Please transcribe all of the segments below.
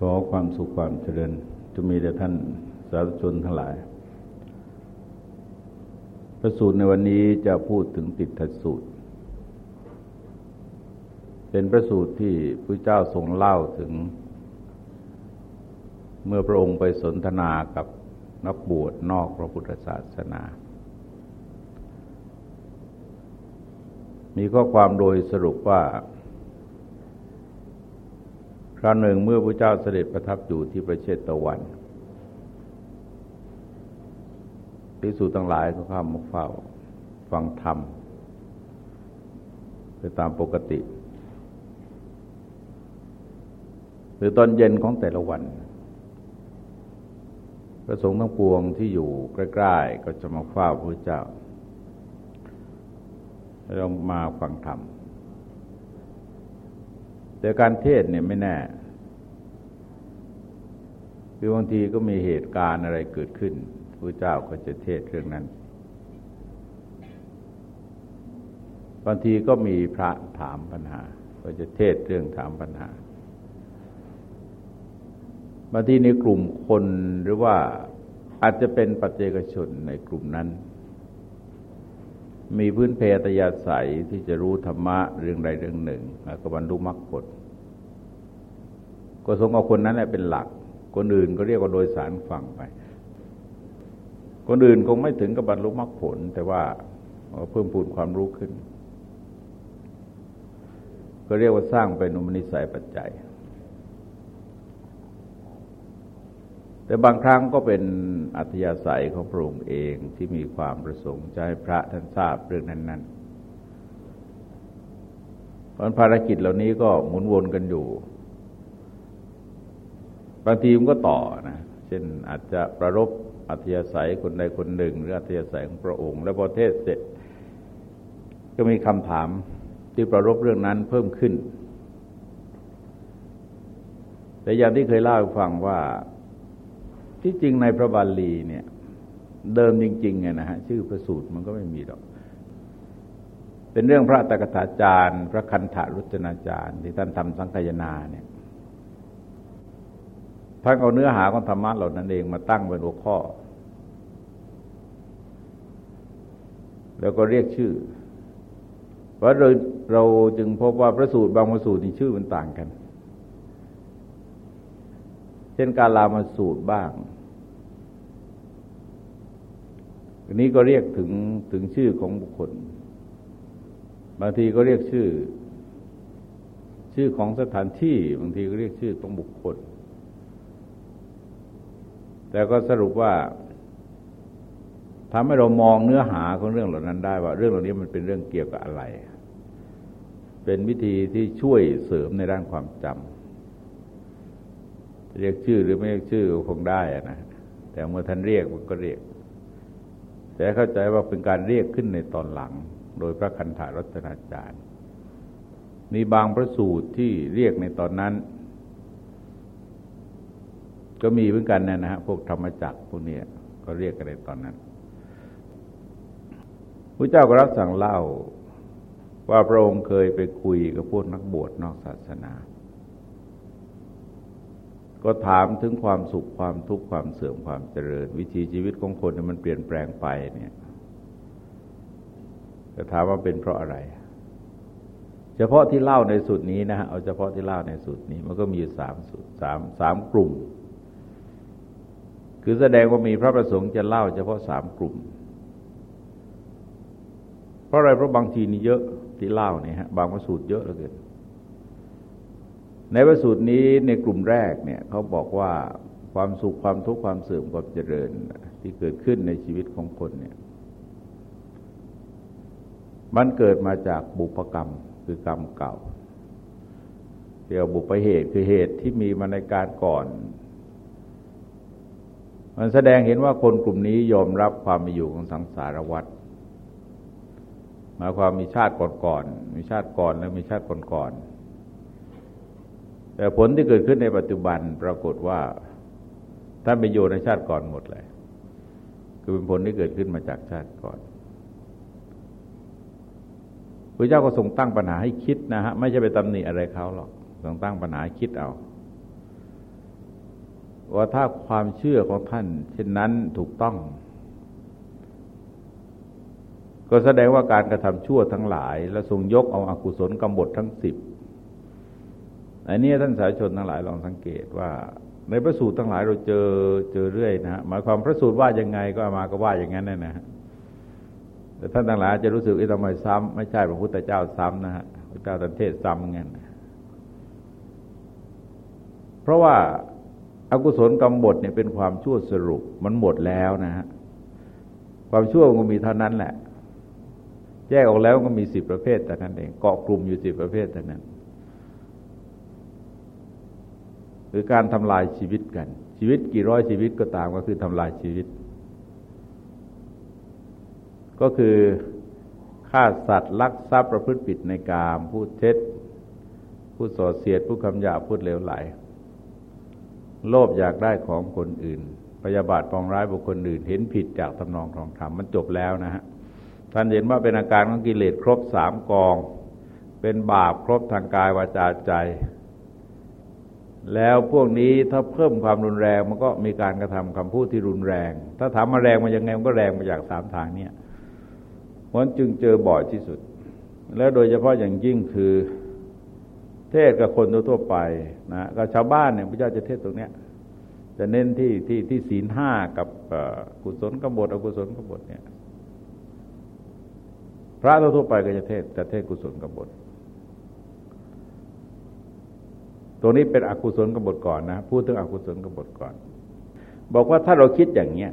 ขอความสุขความเจริญจะมีแด่ท่านสาธุชนทั้งหลายพระสูตรในวันนี้จะพูดถึงติดทัสูตร เป็นพระสูตรที่พระเจ้าทรงเล่าถึง เมื่อพระองค์ไปสนทนากับนักบวชนอกพระพุทธศาสนา มีข้อความโดยสรุปว่า ราวหนึ่งเมื่อพระเจ้าเสด็จประทับอยู่ที่ประเทศตะวันภิกษุทั้งหลายก็เข้ามาเฝ้าฟังธรรมไปตามปกติ หรือตอนเย็นของแต่ละวัน พระสงฆ์ทั้งปวงที่อยู่ใกล้ๆก็จะมาเฝ้าพระเจ้าแล้วมาฟังธรรมแต่การเทศเนี่ยไม่แน่ คือบางทีก็มีเหตุการณ์อะไรเกิดขึ้นพระเจ้าก็จะเทศเรื่องนั้น บางทีก็มีพระถามปัญหา ก็จะเทศเรื่องถามปัญหา บางทีในกลุ่มคนหรือว่าอาจจะเป็นปัจเจกชนในกลุ่มนั้น มีพื้นเพตยาศัยที่จะรู้ธรรมะเรื่องใดเรื่องหนึ่งแล้วก็บรรลุมรรคผลก็ทรงเอาคนนั้นแหละเป็นหลัก คนอื่นก็เรียกว่าโดยสารฟังไป คนอื่นคงไม่ถึงกับบรรลุมรรคผล แต่ว่าเพิ่มพูนความรู้ขึ้น ก็เรียกว่าสร้างเป็นอุมนิสัยปัจจัย แต่บางครั้งก็เป็นอัธยาศัยของพระองค์เองที่มีความประสงค์จะให้พระท่านทราบเรื่องนั้น ๆ เพราะภารกิจเหล่านี้ก็หมุนวนกันอยู่ บางทีมันก็ต่อนะเช่นอาจจะประรบอัธยาศัยคนใดคนหนึ่ง หรืออัธยาศัยของพระองค์ แล้วพอเทศเสร็จ ก็มีคำถามที่ประรบเรื่องนั้นเพิ่มขึ้น แต่อย่างที่เคยเล่าให้ฟังว่าที่จริงในพระบาลีเนี่ย เดิมจริงๆไงนะฮะชื่อพระสูตรมันก็ไม่มีหรอก เป็นเรื่องพระตกถาจารย์ พระคันธารุจนาจารย์ ที่ท่านทำสังคยนาเนี่ย ท่านเอาเนื้อหาของธรรมะเหล่านั้นเองมาตั้งเป็นหัวข้อ แล้วก็เรียกชื่อเพราะเราเราจึงพบว่าพระสูตรบางพระสูตรนี่ชื่อมันต่างกัน เช่นการลามาสูตรบ้างอันนี้ก็เรียกถึงถึงชื่อของบุคคล บางทีก็เรียกชื่อ ชื่อของสถานที่ บางทีก็เรียกชื่อของบุคคล แต่ก็สรุปว่าทำให้เรามองเนื้อหาของเรื่องเหล่านั้นได้ว่า เรื่องเหล่านี้มันเป็นเรื่องเกี่ยวกับอะไร เป็นวิธีที่ช่วยเสริมในด้านความจำเรียกชื่อหรือไม่เรียกชื่อก็คงได้นะแต่เมื่อท่านเรียกมันก็เรียก แต่เข้าใจว่าเป็นการเรียกขึ้นในตอนหลัง โดยพระคันธารัตนาจารย์ มีบางพระสูตรที่เรียกในตอนนั้น ก็มีเหมือนกันนะฮะพวกธรรมจักรพวกนี้ก็เรียกกันในตอนนั้นพระเจ้าก็รับสั่งเล่าว่าพระองค์เคยไปคุยกับพวกนักบวชนอกศาสนา ก็ถามถึงความสุขความทุกข์ความเสื่อมความเจริญ วิถีชีวิตของคนมันเปลี่ยนแปลงไปเนี่ยจะถามว่าเป็นเพราะอะไร เฉพาะที่เล่าในสุดนี้นะฮะเอาเฉพาะที่เล่าในสุดนี้ มันก็มีสามสุดสามสามกลุ่ม คือแสดงว่ามีพระประสงค์จะเล่าเฉพาะสามกลุ่ม เพราะอะไรเพราะบางทีนี่เยอะที่เล่าเนี่ยฮะบางพระสูตรเยอะเหลือเกินในพระสูตรนี้ในกลุ่มแรกเนี่ยเขาบอกว่าความสุขความทุกข์ความเสื่อมความเจริญที่เกิดขึ้นในชีวิตของคนเนี่ยมันเกิดมาจากบุพกรรมคือกรรมเก่าเรียกบุพเหตุคือเหตุที่มีมาในการก่อน มันแสดงเห็นว่าคนกลุ่มนี้ยอมรับความมีอยู่ของสังสารวัฏมาความมีชาติก่อนๆมีชาติก่อนแล้วมีชาติก่อนๆแต่ผลที่เกิดขึ้นในปัจจุบันปรากฏว่าท่านไปโยนในชาติก่อนหมดเลย คือเป็นผลที่เกิดขึ้นมาจากชาติก่อนพระเจ้าก็ทรงตั้งปัญหาให้คิดนะฮะไม่ใช่ไปตำหนิอะไรเขาหรอกทรงตั้งปัญหาคิดเอา ว่าถ้าความเชื่อของท่าน เช่นนั้นถูกต้อง ก็แสดงว่าการกระทำชั่วทั้งหลาย และทรงยกเอาอากุศลกรรมบททั้งสิบอันนี้ท่านสายชนทั้งหลายลองสังเกตว่า ในพระสูตรทั้งหลายเราเจอเจอเรื่อยนะฮะหมายความพระสูตรว่ายังไงก็มาก็ว่าอย่างนั้นนะฮะแต่ท่านทั้งหลายจะรู้สึกว่าทำไมซ้ำไม่ใช่พระพุทธเจ้าซ้ำนะฮะพระเจ้าตันเทศซ้ำงั้นเพราะว่า อากุศลกรรมบทเนี่ยเป็นความชั่วสรุปมันหมดแล้วนะฮะความชั่วมันมีเท่านั้นแหละ แยกออกแล้วก็มีสิบประเภทแต่นั้นเองเกาะกลุ่มอยู่สิบประเภทแต่นั้นคือการทำลายชีวิตกัน ชีวิตกี่ร้อยชีวิตก็ตามก็คือทำลายชีวิต ก็คือฆ่าสัตว์ลักทรัพย์ประพฤติผิดในกามพูดเท็จพูดส่อเสียดพูดคำหยาพูดเลวไหล โลภอยากได้ของคนอื่น พยาบาทปองร้ายบุคคลอื่น เห็นผิดจากตำนองของธรรมมันจบแล้วนะฮะท่านเห็นว่าเป็นอาการของกิเลสครบสามกอง เป็นบาปครบทางกายวาจาใจ แล้วพวกนี้ถ้าเพิ่มความรุนแรงมันก็มีการกระทำคำพูดที่รุนแรง ถ้าถามมาแรงมายังไงมันก็แรงมาจากสามทางเนี่ยมันจึงเจอบ่อยที่สุด แล้วโดยเฉพาะอย่างยิ่งคือ เทศกับคนทั่วไปนะกับชาวบ้านเนี่ยพระเจ้าจะเทศตรงเนี้ยจะเน้นที่ที่ที่ศีลห้ากับกุศลกบฏอกุศลกบฏเนี่ย พระทั่วไปก็จะเทศจะเทศกุศลกบฏตัวนี้เป็นอกุศลกบฏก่อนนะพูดถึงอกุศลกบฏก่อน บอกว่าถ้าเราคิดอย่างเนี้ย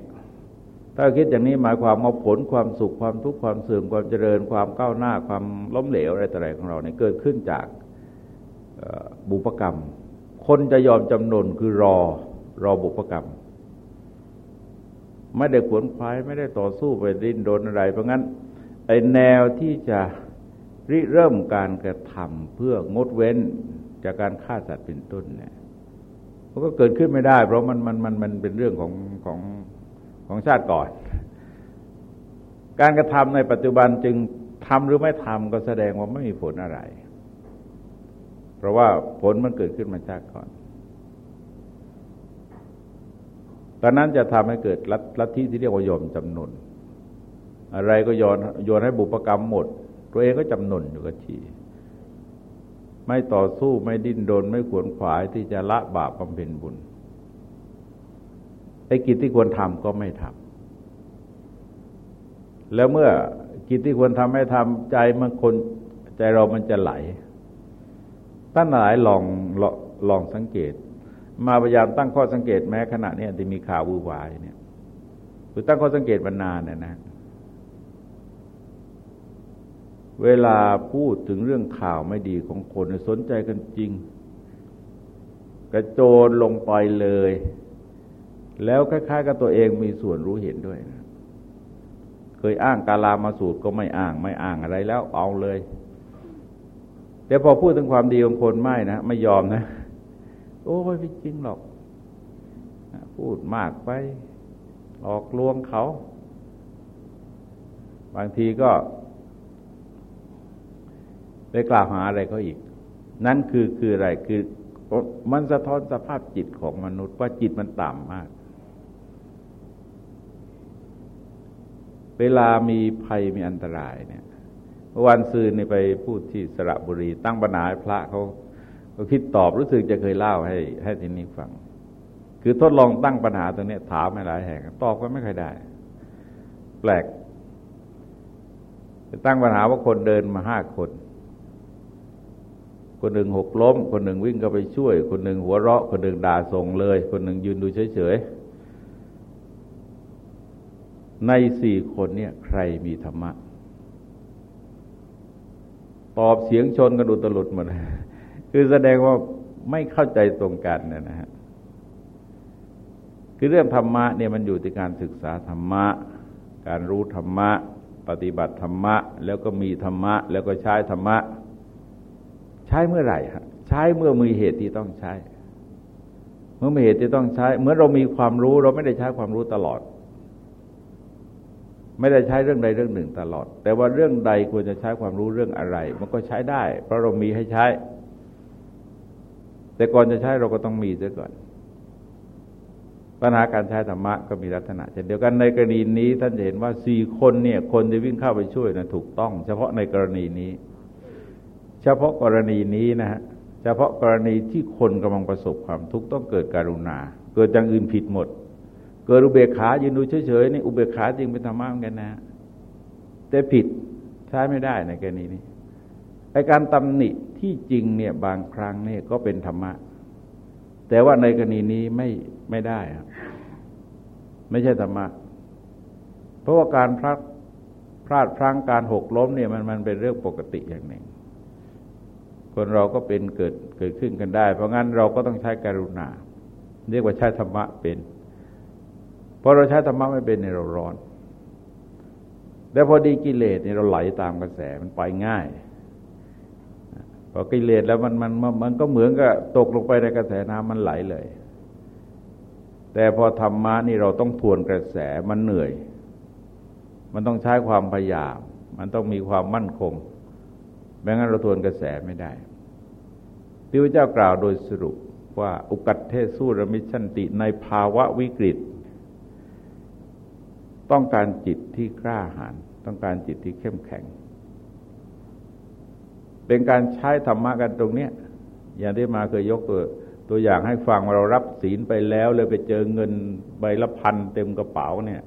ถ้าคิดอย่างนี้หมายความว่าผลความสุขความทุกข์ความเสื่อมความเจริญความก้าวหน้าความล้มเหลวอะไรต่ออะไรของเราเนี่ยเกิดขึ้นจาก บุพกรรม คนจะยอมจำนนคือรอรอบุพกรรม ไม่ได้ขวนขวายไม่ได้ต่อสู้ไปดิ้นโดนอะไร เพราะงั้นไอแนวที่จะริเริ่มการกระทำเพื่องดเว้นจากการฆ่าสัตว์เป็นต้นเนี่ยมันก็เกิดขึ้นไม่ได้ เพราะมันมันมันมันเป็นเรื่องของของของชาติก่อน การกระทำในปัจจุบันจึงทำหรือไม่ทำก็แสดงว่าไม่มีผลอะไร ราะว่าผลมันเกิดขึ้นมาจากก่อนตอนนั้นจะทำให้เกิดลัทธิที่เรียกว่ายอมจำนน อะไรก็โยนโยนให้บุปกรรมหมด ตัวเองก็จำนนอยู่กับที่ ไม่ต่อสู้ไม่ดิ้นโดนไม่ขวนขวายที่จะละบาปบำเพ็ญบุญ ไอ้กิจที่ควรทำก็ไม่ทำ แล้วเมื่อกิจที่ควรทำไม่ทำใจมันคนใจเรามันจะไหล ท่านหลายลองลองสังเกต มาพยายามตั้งข้อสังเกตแม้ขณะนี้ที่มีข่าววุ่นวายเนี่ยคือตั้งข้อสังเกตมานานเนี่ยนะเวลาพูดถึงเรื่องข่าวไม่ดีของคนสนใจกันจริง กระโจนลงไปเลย แล้วคล้ายๆกับตัวเองมีส่วนรู้เห็นด้วยนะเคยอ้างกาลามาสูตรก็ไม่อ้างไม่อ้างอะไรแล้วเอาเลย แต่พอพูดถึงความดีของคนไม่นะไม่ยอมนะ โอ้ไม่จริงหรอก พูดมากไปหลอกลวงเขา บางทีก็ ไปกล่าวหาอะไรเขาอีก นั่นคือคืออะไรคือมันสะท้อนสภาพจิตของมนุษย์ว่าจิตมันต่ำมาก เวลามีภัยมีอันตรายเนี่ย วันซืนนี่ไปพูดที่สระบุรี ตั้งปัญหาพระเขาเขาคิดตอบรู้สึกจะเคยเล่าให้ ให้ทีนี้ฟัง คือทดลองตั้งปัญหาตรงนี้ถามไม่หลายแห่งตอบก็ไม่เคยได้ แปลกตั้งปัญหาว่าคนเดินมาห้าคน คนหนึ่งหกล้ม คนหนึ่งวิ่งก็ไปช่วย คนหนึ่งหัวเราะ คนหนึ่งด่าส่งเลย คนหนึ่งยืนดูเฉยๆในสี่คนเนี่ย ใครมีธรรมะ ตอบเสียงชนกันอุตลุดหมดคือแสดงว่าไม่เข้าใจตรงกันนะฮะคือเรื่องธรรมะเนี่ยมันอยู่ที่การศึกษาธรรมะ การรู้ธรรมะ ปฏิบัติธรรมะ แล้วก็มีธรรมะ แล้วก็ใช้ธรรมะ ใช้เมื่อไหร่ฮะใช้เมื่อมีเหตุที่ต้องใช้ เมื่อมีเหตุที่ต้องใช้ เมื่อเรามีความรู้เราไม่ได้ใช้ความรู้ตลอด ไม่ได้ใช้เรื่องใดเรื่องหนึ่งตลอด แต่ว่าเรื่องใดควรจะใช้ความรู้เรื่องอะไร มันก็ใช้ได้ เพราะเรามีให้ใช้ แต่ก่อนจะใช้เราก็ต้องมีเสียก่อน ปัญหาการใช้ธรรมะก็มีลักษณะเช่นเดียวกันในกรณีนี้ ท่านจะเห็นว่าสี่คนเนี่ย คนที่วิ่งเข้าไปช่วยนะถูกต้อง เฉพาะในกรณีนี้ เฉพาะกรณีนี้นะฮะเฉพาะกรณีที่คนกำลังประสบความทุกข์ต้องเกิดการุณา เกิดอย่างอื่นผิดหมด เกิดอุเบกขายืนดูเฉยๆนี่อุเบกขาจริงเป็นธรรมะเหมือนกันนะ แต่ผิดใช้ไม่ได้ในกรณีนี้ไอการตำหนิที่จริงเนี่ยบางครั้งเนี่ยก็เป็นธรรมะ แต่ว่าในกรณีนี้ไม่ไม่ได้ครับไม่ใช่ธรรมะ เพราะว่าการพลาดพลาดพลั้งการหกล้มเนี่ยมันมันเป็นเรื่องปกติอย่างหนึ่ง คนเราก็เป็นเกิดเกิดขึ้นกันได้ เพราะงั้นเราก็ต้องใช้การุณา เรียกว่าใช้ธรรมะเป็น พอเราใช้ธรรมะไม่เป็นในเราร้อน แล้วพอดีกิเลสเนี่ยเราไหลตามกระแสมันไปง่ายพอกิเลสแล้วมันมันมันก็เหมือนกับตกลงไปในกระแสน้ำมันไหลเลย แต่พอธรรมะนี่เราต้องทวนกระแสมันเหนื่อย มันต้องใช้ความพยายาม มันต้องมีความมั่นคงไม่งั้นเราทวนกระแสไม่ได้ที่พระเจ้ากล่าวโดยสรุปว่าอุกฺกฏฺเฐ สูรมิจฺฉนฺติในภาวะวิกฤต ต้องการจิตที่กล้าหาญต้องการจิตที่เข้มแข็ง เป็นการใช้ธรรมะกันตรงเนี้ยอย่างที่มาเคยยกตัวตัวอย่างให้ฟังว่าเรารับศีลไปแล้วเลยไปเจอเงินใบละพันเต็มกระเป๋าเนี่ย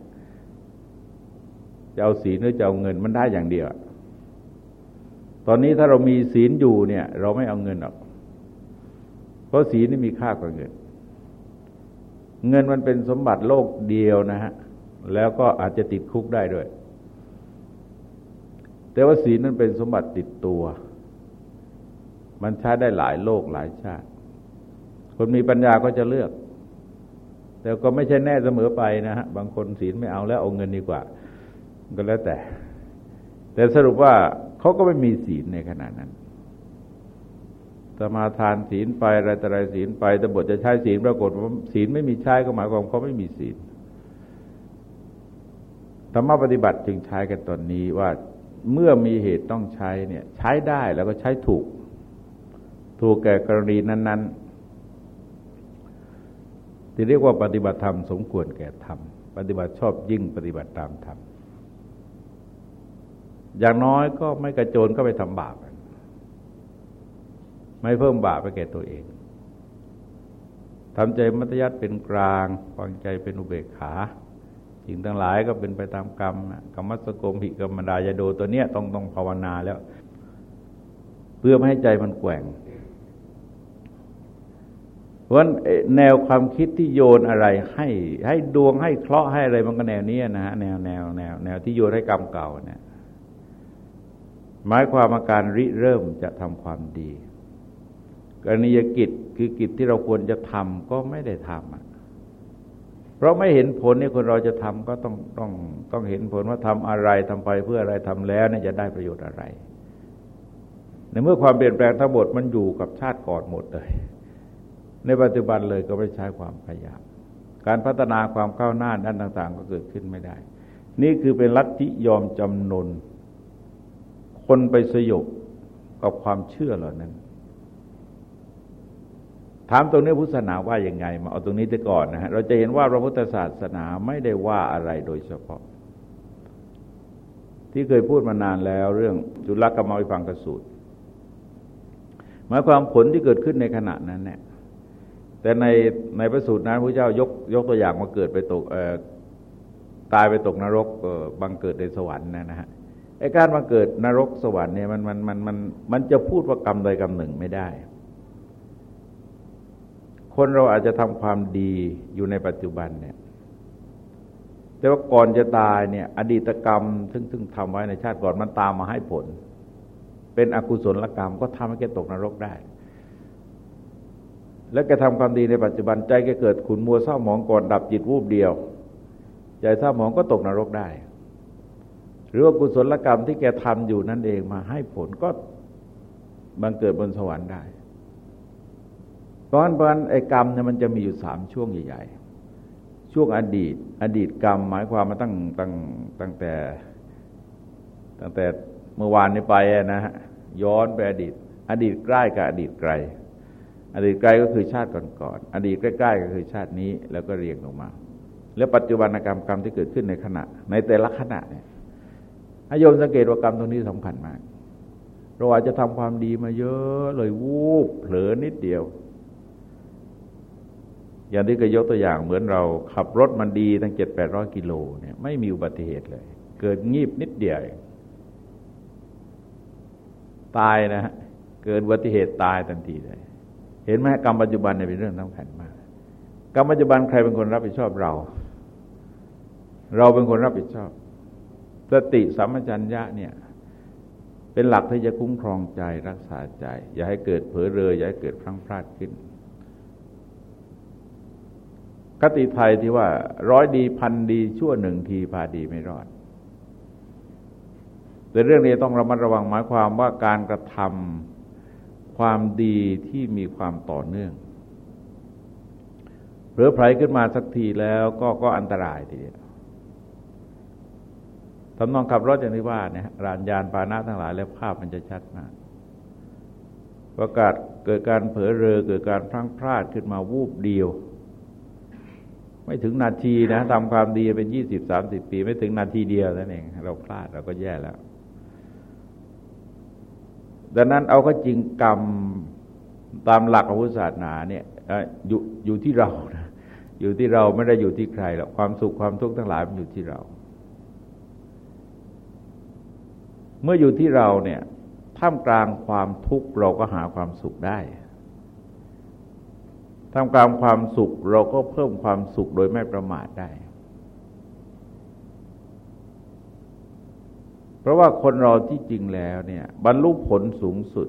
จะเอาศีลหรือจะเอาเงินมันได้อย่างเดียว ตอนนี้ถ้าเรามีศีลอยู่เนี่ย เราไม่เอาเงินหรอก เพราะศีลนี่มีค่ากว่าเงิน เงินมันเป็นสมบัติโลกเดียวนะฮะ แล้วก็อาจจะติดคุกได้ด้วย แต่ว่าศีลนั้นเป็นสมบัติติดตัว มันใช้ได้หลายโลกหลายชาติ คนมีปัญญาก็จะเลือก แต่ก็ไม่ใช่แน่เสมอไปนะฮะ บางคนศีลไม่เอาแล้วเอาเงินดีกว่า ก็แล้วแต่ แต่สรุปว่าเขาก็ไม่มีศีลในขณะนั้นสมาทานศีลไปอะไรแต่ไรศีลไปแต่บทจะใช้ศีลปรากฏว่าศีลไม่มีใช้ก็หมายความเขาไม่มีศีล ธรรมปฏิบัติจึงใช้กันตอนนี้ว่าเมื่อมีเหตุต้องใช้เนี่ย ใช้ได้แล้วก็ใช้ถูก ถูกแก่กรณีนั้น ๆ ที่เรียกว่าปฏิบัติธรรมสมควรแก่ธรรมปฏิบัติชอบยิ่งปฏิบัติตามธรรมอย่างน้อยก็ไม่กระโจนก็ไปทำบาปไม่เพิ่มบาปไปแก่ตัวเองทำใจมัธยัติเป็นกลางวางใจเป็นอุเบกขา สิ่งทั้งหลายก็เป็นไปตามกรรมกรรมสกมหิกรรมดายโดตัวเนี้ยต้องต้องภาวนาแล้ว เพื่อไม่ให้ใจมันแกว่งเพราะแนวความคิดที่โยนอะไรให้ให้ดวงให้เคราะห์ให้อะไรมันก็แนวนี้นะฮะแนวแนวแนวแนวที่โยนให้กรรมเก่าเนี่ยหมายความว่าการริเริ่มจะทำความดีกรณียกิจคือกิจที่เราควรจะทำก็ไม่ได้ทำ เพราะไม่เห็นผลนี่คนเราจะทำก็ต้องต้องต้องเห็นผลว่าทำอะไรทำไปเพื่ออะไรทำแล้วเนี่ยจะได้ประโยชน์อะไร ในเมื่อความเปลี่ยนแปลงทั้งหมดมันอยู่กับชาติก่อนหมดเลย ในปัจจุบันเลยก็ไม่ใช้ความพยายามการพัฒนาความก้าวหน้าด้านต่าง ๆ ก็เกิดขึ้นไม่ได้ นี่คือเป็นลัทธิยอมจำนน คนไปสยบกับความเชื่อเหล่านั้น ถามตรงนี้พุทธศาสนาว่ายังไง มาเอาตรงนี้ไปก่อนนะฮะเราจะเห็นว่าพระพุทธศาสนาไม่ได้ว่าอะไรโดยเฉพาะ ที่เคยพูดมานานแล้วเรื่องจุลกรรมวิพังกสูตรหมายความผลที่เกิดขึ้นในขณะนั้นเนี่ยแต่ในในพระสูตรนั้นพระเจ้ายกยกตัวอย่างมาเกิดไปตกตายไปตกนรกบังเกิดในสวรรค์นะนะฮะไอ้การบังเกิดนรกสวรรค์เนี่ยมันมันมันมันมันจะพูดว่ากรรมใดกรรมหนึ่งไม่ได้ คนเราอาจจะทำความดีอยู่ในปัจจุบันเนี่ยแต่ว่าก่อนจะตายเนี่ย อดีตกรรมซึ่งซึ่งทำไว้ในชาติก่อนมันตามมาให้ผล เป็นอกุศลกรรมก็ทำให้แกตกนรกได้ แล้วแกทำความดีในปัจจุบันใจแกเกิดขุนมัวเศร้าหมองก่อนดับจิตวูบเดียว ใจเศร้าหมองก็ตกนรกได้ หรือว่ากุศลกรรมที่แกทำอยู่นั่นเองมาให้ผลก็บังเกิดบนสวรรค์ได้ เพราะฉะนั้นไอ้กรรมเนี่ยมันจะมีอยู่สามช่วงใหญ่ ๆ ช่วงอดีต อดีตกรรมหมายความมาตั้งตั้งตั้งแต่ ตั้งแต่เมื่อวานนี้ไปนะฮะย้อนไปอดีต อดีตใกล้กับอดีตไกล อดีตไกลก็คือชาติก่อนๆอดีตใกล้ๆก็คือชาตินี้แล้วก็เรียงลงมา แล้วปัจจุบันกรรมกรรมที่เกิดขึ้นในขณะ ในแต่ละขณะเนี่ยอาโยมสังเกตว่ากรรมตรงนี้สำคัญมาก เราอาจจะทำความดีมาเยอะเลยวูบเผลอนิดเดียว อย่างที่เคยยกตัวอย่างเหมือนเราขับรถมันดีตั้งเจ็ดแปดร้อยกิโลเนี่ยไม่มีอุบัติเหตุเลย เกิดงีบนิดเดียวตายนะฮะเกิดอุบัติเหตุตายทันทีเลย เห็นไหมกรรมปัจจุบันเนี่ยเป็นเรื่องสำคัญมากกรรมปัจจุบันใครเป็นคนรับผิดชอบเรา เราเป็นคนรับผิดชอบ สติสัมปชัญญะเนี่ย เป็นหลักที่จะคุ้มครองใจรักษาใจ อย่าให้เกิดเผลอเรออย่าให้เกิดพลั้งพลาดขึ้น คติไทยที่ว่าร้อยดีพันดีชั่วหนึ่งทีพาดีไม่รอด แต่เรื่องนี้ต้องระมัดระวังหมายความว่าการกระทำความดีที่มีความต่อเนื่องเผลอไผลขึ้นมาสักทีแล้วก็ก็อันตรายทีเดียวทำนองขับรถอย่างที่ว่าเนี่ยรานยานปานะทั้งหลายแล้วภาพมันจะชัดมากประกาศเกิดการเผลอเรอเกิดการพลั้งพลาดขึ้นมาวูบเดียว ไม่ถึงนาทีนะทำความดีเป็นยี่สิบสามสิบปี ไม่ถึงนาทีเดียวนั่นเอง เราพลาดเราก็แย่แล้ว ดังนั้นเอาก็จริงกรรมตามหลักของพุทธศาสนาเนี่ยอยู่อยู่ที่เรานะอยู่ที่เราไม่ได้อยู่ที่ใครหรอกความสุขความทุกข์ทั้งหลายมันอยู่ที่เรา เมื่ออยู่ที่เราเนี่ยท่ามกลางความทุกข์เราก็หาความสุขได้ ท่ามกลางความสุขเราก็เพิ่มความสุขโดยไม่ประมาทได้ เพราะว่าคนเราที่จริงแล้วเนี่ย บรรลุผลสูงสุด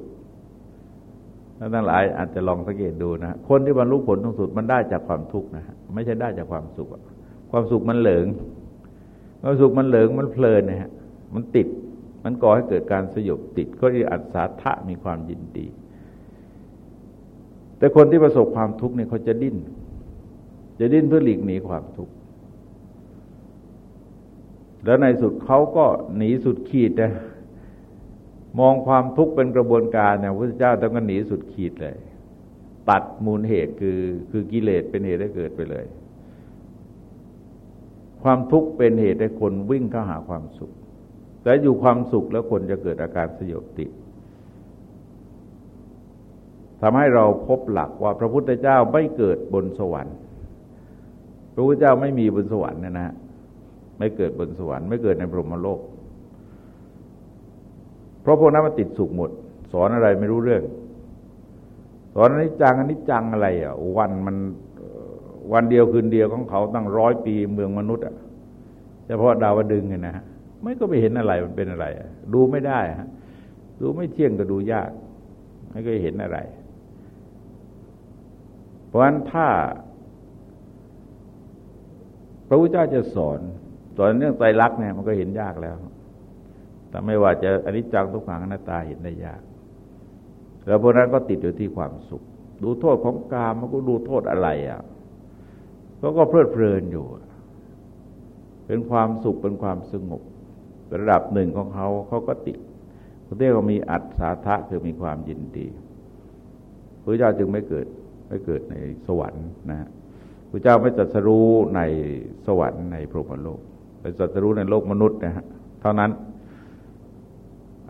ท่านทั้งหลายอาจจะลองสังเกตดูนะคนที่บรรลุผลสูงสุดมันได้จากความทุกข์นะฮะไม่ใช่ได้จากความสุข ความสุขมันเหลิงความสุขมันเหลิงมันเพลินนะฮะมันติด มันก่อให้เกิดการสยบติด ก็เรียกอัศทะมีความยินดี แต่คนที่ประสบความทุกข์เนี่ยเขาจะดิ้น จะดิ้นเพื่อหลีกหนีความทุกข์ แล้วในสุดเขาก็หนีสุดขีดนะมองความทุกข์เป็นกระบวนการเนี่ยพระเจ้าต้องก็หนีสุดขีดเลย ตัดมูลเหตุคือคือกิเลสเป็นเหตุให้เกิดไปเลย ความทุกข์เป็นเหตุให้คนวิ่งเข้าหาความสุข แต่อยู่ความสุขแล้วคนจะเกิดอาการสยบติด ทำให้เราพบหลักว่าพระพุทธเจ้าไม่เกิดบนสวรรค์ พระพุทธเจ้าไม่มีบนสวรรค์นะนะไม่เกิดบนสวรรค์ไม่เกิดในพรหมโลก เพราะพวกนั้นมันติดสุขหมด สอนอะไรไม่รู้เรื่อง สอนอนิจจังอนิจจังอะไรอะวันมันวันเดียวคืนเดียวของเขาตั้งร้อยปีเมืองมนุษย์อะเฉพาะดาวดึงไงนะฮะไม่ก็ไม่เห็นอะไรมันเป็นอะไร ดูไม่ได้ฮะดูไม่เที่ยงก็ดูยาก ไม่เคยเห็นอะไร ราะฉะนั้นถ้า พระพุทธเจ้าจะสอนตอนเรื่องไตรลักษณ์เนี่ยมันก็เห็นยากแล้ว แต่ไม่ว่าจะอนิจจังทุกขังอนัตตาเห็นได้ยาก แล้วพวกนั้นก็ติดอยู่ที่ความสุข ดูโทษของกามมันก็ดูโทษอะไรอะเขาก็เพลิดเพลินอยู่ เป็นความสุขเป็นความสงบระดับหนึ่งของเขาเขาก็ติดพระเจ้ามีอัตสาทะคือมีความยินดีพระเจ้าจึงไม่เกิด ไม่เกิดในสวรรค์นะฮะพระเจ้าไม่ตรัสรู้ในสวรรค์ในพรหมโลกเป็นสัตรู้ในโลกมนุษย์นะฮะเท่านั้น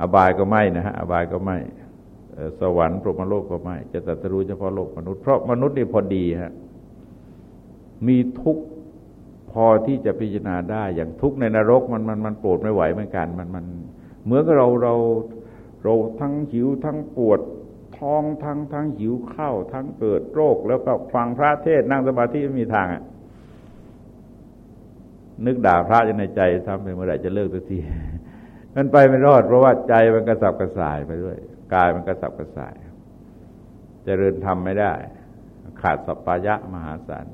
อบายก็ไม่นะฮะอบายก็ไม่สวรรค์พรหมโลกก็ไม่ จะตัตรู้เฉพาะโลกมนุษย์เพราะมนุษย์นี่พอดีฮะมีทุกพอที่จะพิจารณาได้อย่างทุกในนรกมันมันมันโปรดไม่ไหวเหมือนกัน มันมันเหมือนกับเราเราเราทั้งหิวทั้งปวด ท้องทั้งทั้งหิวข้าวทั้งเกิดโรค แล้วก็ฟังพระเทศนั่งสมาธิไม่มีทางอะนึกด่าพระอยู่ในใจทำไปเมื่อไหร่จะเลิกสักทีมันไปไม่รอดเพราะว่าใจมันกระสับกระส่ายไปด้วยกายมันกระสับกระส่ายจเจริญทำไม่ได้ ขาดสัพพายะมหาศาล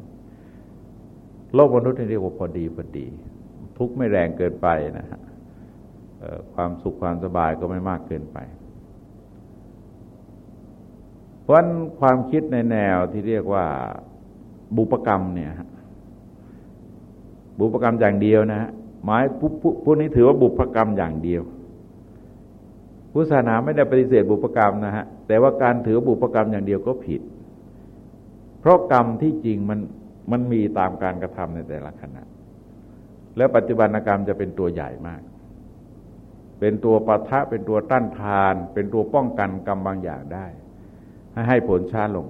โลกมนุษย์นี่เรียกว่าพอดีพอดี ทุกข์ไม่แรงเกินไปนะฮะความสุขความสบายก็ไม่มากเกินไป เพราะความคิดในแนวที่เรียกว่าบุปกรรมเนี่ยบุพกรรมอย่างเดียวนะฮะหมายพวกนี้ถือว่าบุพกรรมอย่างเดียวพุทธศาสนาไม่ได้ปฏิเสธบุพกรรมนะฮะแต่ว่าการถือบุพกรรมอย่างเดียวก็ผิด เพราะกรรมที่จริงมันมันมีตามการกระทำในแต่ละขณะ แล้วปัจจุบันกรรมจะเป็นตัวใหญ่มาก เป็นตัวปะทะเป็นตัวต้านทาน เป็นตัวป้องกันกรรมบางอย่างได้ ให้ให้ผลช้าลง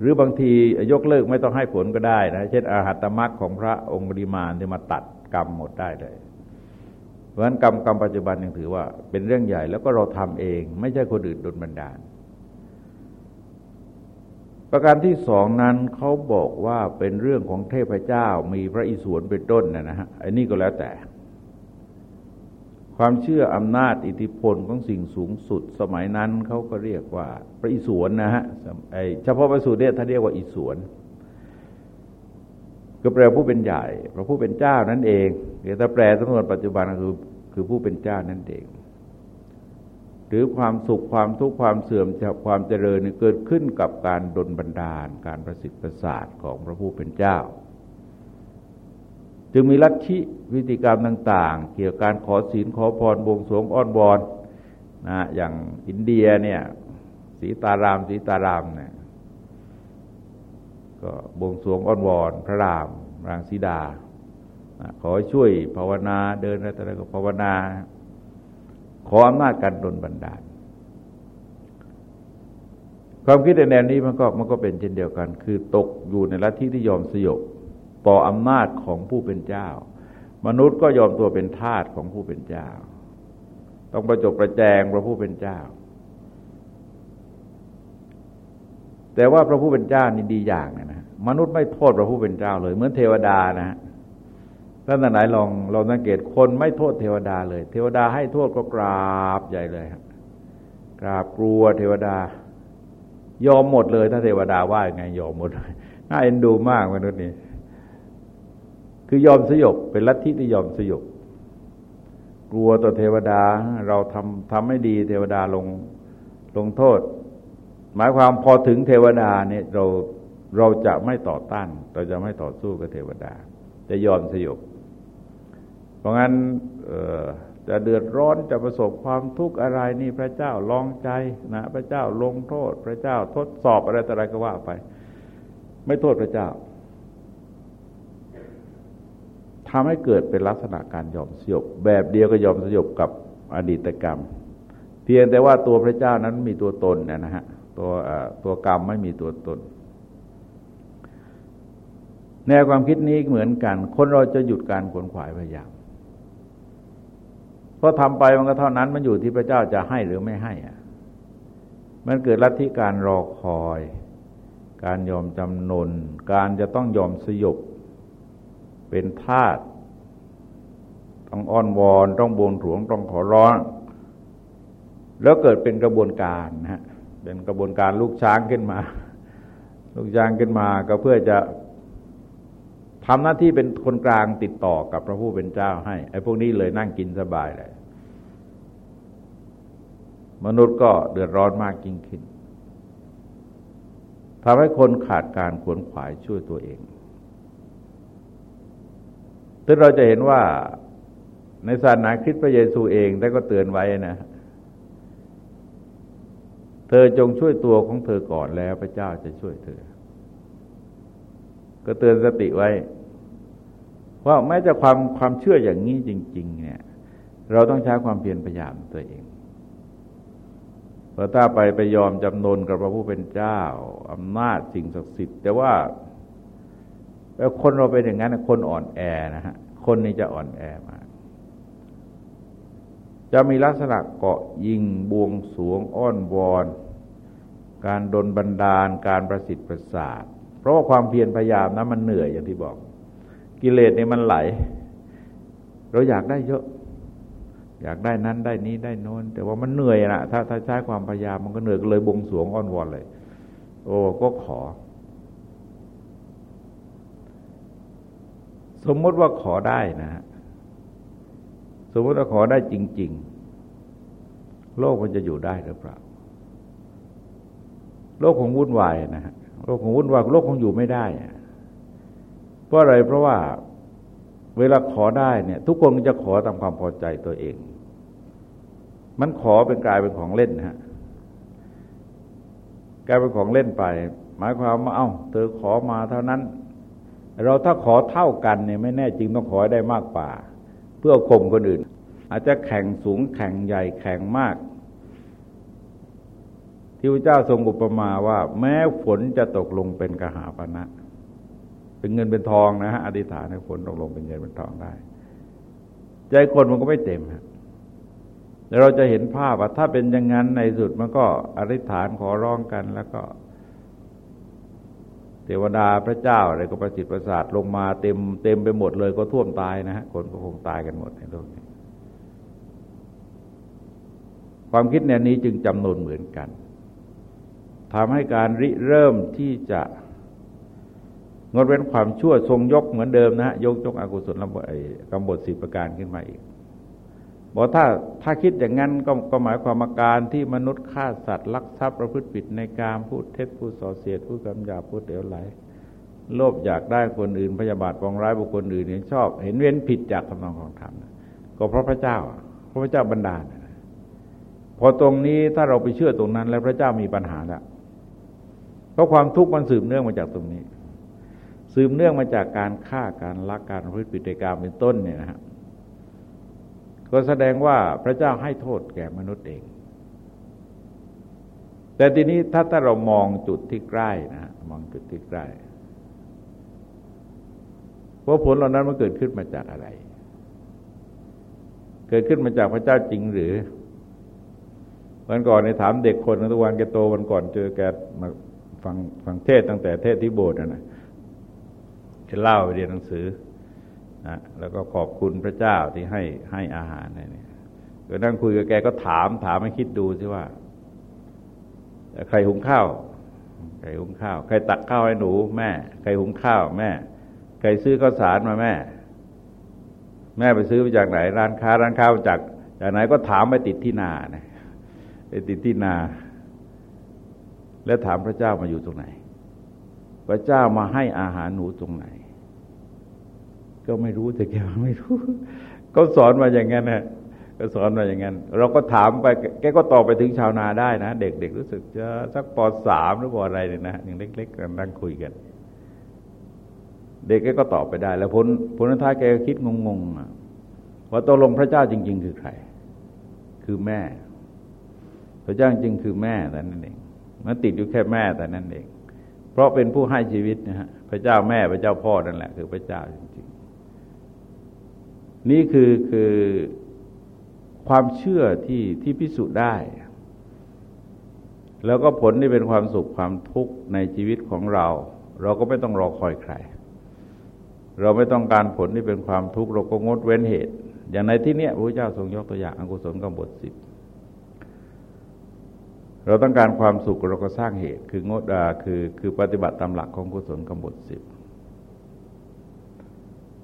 หรือบางทียกเลิกไม่ต้องให้ผลก็ได้นะเช่นอาหัตมรรคของพระองค์ปริมาณที่มาตัดกรรมหมดได้เลยเพราะฉะนั้นกรรมกรรมปัจจุบันยังถือว่าเป็นเรื่องใหญ่แล้วก็เราทำเอง ไม่ใช่คนอื่นดลบันดาล ประการที่สองนั้นเขาบอกว่าเป็นเรื่องของเทพเจ้ามีพระอิศวรเป็นต้นนะนะฮะอันนี้ก็แล้วแต่ ความเชื่ออำนาจอิทธิพลของสิ่งสูงสุด สมัยนั้นเขาก็เรียกว่าพระอิศวรนะฮะเฉพาะพระสูตรเนี่ยท่านเรียกว่าอิศวรก็แปลผู้เป็นใหญ่พระผู้เป็นเจ้านั่นเองเดี๋ยวถ้าแปลสำนวนปัจจุบันคือคือผู้เป็นเจ้านั่นเอง หรือความสุขความทุกข์ความเสื่อมจากความเจริญเกิดขึ้นกับการดลบันดาล การประสิทธิ์ประสาทของพระผู้เป็นเจ้า จึงมีลัทธิวิธีกรรมต่าง ๆ เกี่ยวกับการขอศีลขอพรบวงสรวงอ้อนวอนนะอย่างอินเดียเนี่ยสีตารามสีตารามเนี่ยก็บวงสรวงอ้อนวอนพระรามรางสีดา ขอช่วยภาวนาเดินอะไรก็ภาวนา ขออำนาจการดลบันดาล ความคิดในแนวนี้มันก็มันก็เป็นเช่นเดียวกัน คือตกอยู่ในลัทธิที่ยอมสยบ ต่ออำนาจของผู้เป็นเจ้า มนุษย์ก็ยอมตัวเป็นทาสของผู้เป็นเจ้า ต้องประจบประแจงพระผู้เป็นเจ้า แต่ว่าพระผู้เป็นเจ้านี่ดีอย่างนะมนุษย์ไม่โทษพระผู้เป็นเจ้าเลย เหมือนเทวดานะท่านไหนลองเราสังเกตคนไม่โทษเทวดาเลย เทวดาให้โทษก็กราบใหญ่เลยครับกราบกลัวเทวดายอมหมดเลย ถ้าเทวดาว่าอย่างไงยอมหมดน่าเอ็นดูมากมนุษย์นี่ คือยอมสยบเป็นลัทธิที่ยอมสยบกลัวต่อเทวดาเราทำทำไม่ดีเทวดาลงลงโทษ หมายความพอถึงเทวดาเนี่ยเราเราจะไม่ต่อต้าน เราจะไม่ต่อสู้กับเทวดา จะยอมสยบ เพราะงั้นจะเดือดร้อนจะประสบความทุกข์อะไรนี่พระเจ้าลองใจนะพระเจ้าลงโทษ พระเจ้าทดสอบอะไรต่ออะไรก็ว่าไป ไม่โทษพระเจ้า ทำให้เกิดเป็นลักษณะการยอมสยบ แบบเดียวก็ยอมสยบกับอดีตกรรม เพียงแต่ว่าตัวพระเจ้านั้นมีตัวตนนะฮะตัวตัวกรรมไม่มีตัวตน แนวความคิดนี้เหมือนกัน คนเราจะหยุดการขวนขวายพยายามเพราะทำไปมันก็เท่านั้นมันอยู่ที่พระเจ้าจะให้หรือไม่ให้อะมันเกิดลัทธิการรอคอย การยอมจำนน การจะต้องยอมสยบ เป็นทาสต้องอ้อนวอนต้องบนถวงต้องขอร้องแล้วเกิดเป็นกระบวนการนะฮะเป็นกระบวนการลูกช้างขึ้นมา ลูกช้างขึ้นมาก็เพื่อจะทำหน้าที่เป็นคนกลางติดต่อกับพระผู้เป็นเจ้าให้ไอ้พวกนี้เลยนั่งกินสบายเลยมนุษย์ก็เดือดร้อนมากยิ่งขึ้นทำให้คนขาดการขวนขวายช่วยตัวเอง ซึ่งเราจะเห็นว่าในศาสนาคริสต์พระเยซูเองได้ก็เตือนไว้นะ เธอจงช่วยตัวของเธอก่อนแล้วพระเจ้าจะช่วยเธอ ก็เตือนสติไว้ ว่าแม้จะความความเชื่ออย่างนี้จริง ๆ เนี่ย เราต้องใช้ความเพียรพยายามตัวเองเพราะถ้าไปไปยอมจำนนกับพระผู้เป็นเจ้าอำนาจสิ่งศักดิ์สิทธิ์ แต่ว่า แล้วคนเราเป็นอย่างนั้นคนอ่อนแอนะฮะคนนี้จะอ่อนแอมากจะมีลักษณะเกาะยิงบวงสวงอ้อนวอน การดนบันดาล การประสิทธิ์ประสาท เพราะว่าความเพียรพยายามนะมันเหนื่อยอย่างที่บอก กิเลสเนี่ยมันไหล เราอยากได้เยอะ อยากได้นั้นได้นี้ได้น้น แต่ว่ามันเหนื่อยนะถ้าถ้าใช้ความพยายามมันก็เหนื่อยก็เลยบวงสวงอ้อนวอนเลย โอ้ก็ขอ สมมติว่าขอได้นะฮะสมมติว่าขอได้จริง ๆ โลกมันจะอยู่ได้หรือเปล่า โลกคงวุ่นวายนะฮะโลกคงวุ่นวายโลกคงอยู่ไม่ได้เพราะอะไรเพราะว่าเวลาขอได้เนี่ย ทุกคนจะขอตามความพอใจตัวเอง มันขอเป็นกลายเป็นของเล่นฮะกลายเป็นของเล่นไป หมายความว่าเอา้า เธอขอมาเท่านั้น เราถ้าขอเท่ากันเนี่ยไม่แน่จริงต้องขอได้มากกว่า เพื่อข่มคนอื่น อาจจะแข่งสูงแข่งใหญ่แข่งมาก ที่พระเจ้าทรงอุปมาว่า แม้ฝนจะตกลงเป็นกหาปณะเป็นเงินเป็นทองนะฮะอธิษฐานให้ฝนตกลงเป็นเงินเป็นทองได้ ใจคนมันก็ไม่เต็มครับแต่เราจะเห็นภาพว่าถ้าเป็นอย่างนั้นในสุดมันก็อธิษฐานขอร้องกันแล้วก็ เทวดาพระเจ้าอะไรก็ประสิทธิ์ประสาทลงมาเต็มเต็มไปหมดเลยก็ท่วมตายนะฮะคนก็คงตายกันหมดในโลกนี้ความคิดแนวนี้จึงจำนวนเหมือนกันทำให้การริเริ่มที่จะงดเว้นความชั่วทรงยกเหมือนเดิมนะฮะยกยกอกุศลกรรมบทสิบประการขึ้นมาอีก บอกถ้าถ้าคิดอย่างนั้นก็ก็หมายความาการที่มนุษย์ฆ่าสัตว์ลักทรัพย์ประพฤติผิดในการพูดเท็จพูดส่อเสียดพูดกำหยาพูดเดวไหล โลภอยากได้คนอื่นพยาบาทปองร้ายบุคคลอื่นเห็นชอบ เห็นเว้นผิดจากคำนองของธรรมก็เพราะพระเจ้าพระพระเจ้าบันดาลพอตรงนี้ถ้าเราไปเชื่อตรงนั้น แล้วพระเจ้ามีปัญหาแล้วเพราะความทุกข์มันสืบเนื่องมาจากตรงนี้ สืบเนื่องมาจากการฆ่าการลักการพฤติผิดในการเป็นต้นเนี่ยนะครับ ก็แสดงว่าพระเจ้าให้โทษแก่มนุษย์เอง แต่ทีนี้ถ้าถ้าเรามองจุดที่ใกล้นะมองจุดที่ใกล้ว่าผลเหล่านั้นมันเกิดขึ้นมาจากอะไร เกิดขึ้นมาจากพระเจ้าจริงหรือวันก่อนในถามเด็กคนทุกวันแกโตวันก่อนเจอแกมาฟังฟังเทศตั้งแต่เทศที่โบสถ์นะจะเล่าไปเรียนหนังสือ นะแล้วก็ขอบคุณพระเจ้าที่ให้ให้อาหารนี่ยก็นั่งคุยกับแกก็ถามถามให้คิดดูสิว่าใครหุงข้าวใครหุงข้าว ใครตักข้าวให้หนู แม่ ใครหุงข้าว แม่ ใครซื้อข้าวสารมาแม่ แม่ไปซื้อมาจากไหน ร้านค้า ร้านข้าวจากจากไหนก็ถามไปติดที่นานะไปติดที่นา แล้วถามพระเจ้ามาอยู่ตรงไหน พระเจ้ามาให้อาหารหนูตรงไหน ก็ไม่รู้แต่แกไม่รู้ ก็สอนมาอย่างนั้นนะก็สอนมาอย่างนั้น เราก็ถามไป แกก็ตอบไปถึงชาวนาได้นะ เด็กๆรู้สึกจะสักปสามหรือปอะไรเนี่ยนะอย่างเล็กๆกันนั่งคุยกัน เด็กแก็ตอบไปได้ แล้วผลผลท้ายแกก็คิดงงๆว่าตกลงพระเจ้าจริง ๆ คือใคร คือแม่ พระเจ้าจริงคือแม่แต่นั่นเองมันติดอยู่แค่แม่แต่นั่นเอง เพราะเป็นผู้ให้ชีวิตนะฮะพระเจ้าแม่พระเจ้าพ่อนั่นแหละ คือพระเจ้าจริง นี่คือคือความเชื่อที่ที่พิสูจน์ได้ แล้วก็ผลที่เป็นความสุขความทุกข์ในชีวิตของเรา เราก็ไม่ต้องรอคอยใคร เราไม่ต้องการผลที่เป็นความทุกข์เราก็งดเว้นเหตุ อย่างในที่เนี้ยพระเจ้าทรงยกตัวอย่างอกุศลกรรมบทสิบเราต้องการความสุขเราก็สร้างเหตุ คืองดาคือคือปฏิบัติตามหลักของกุศลกรรมบทสิบ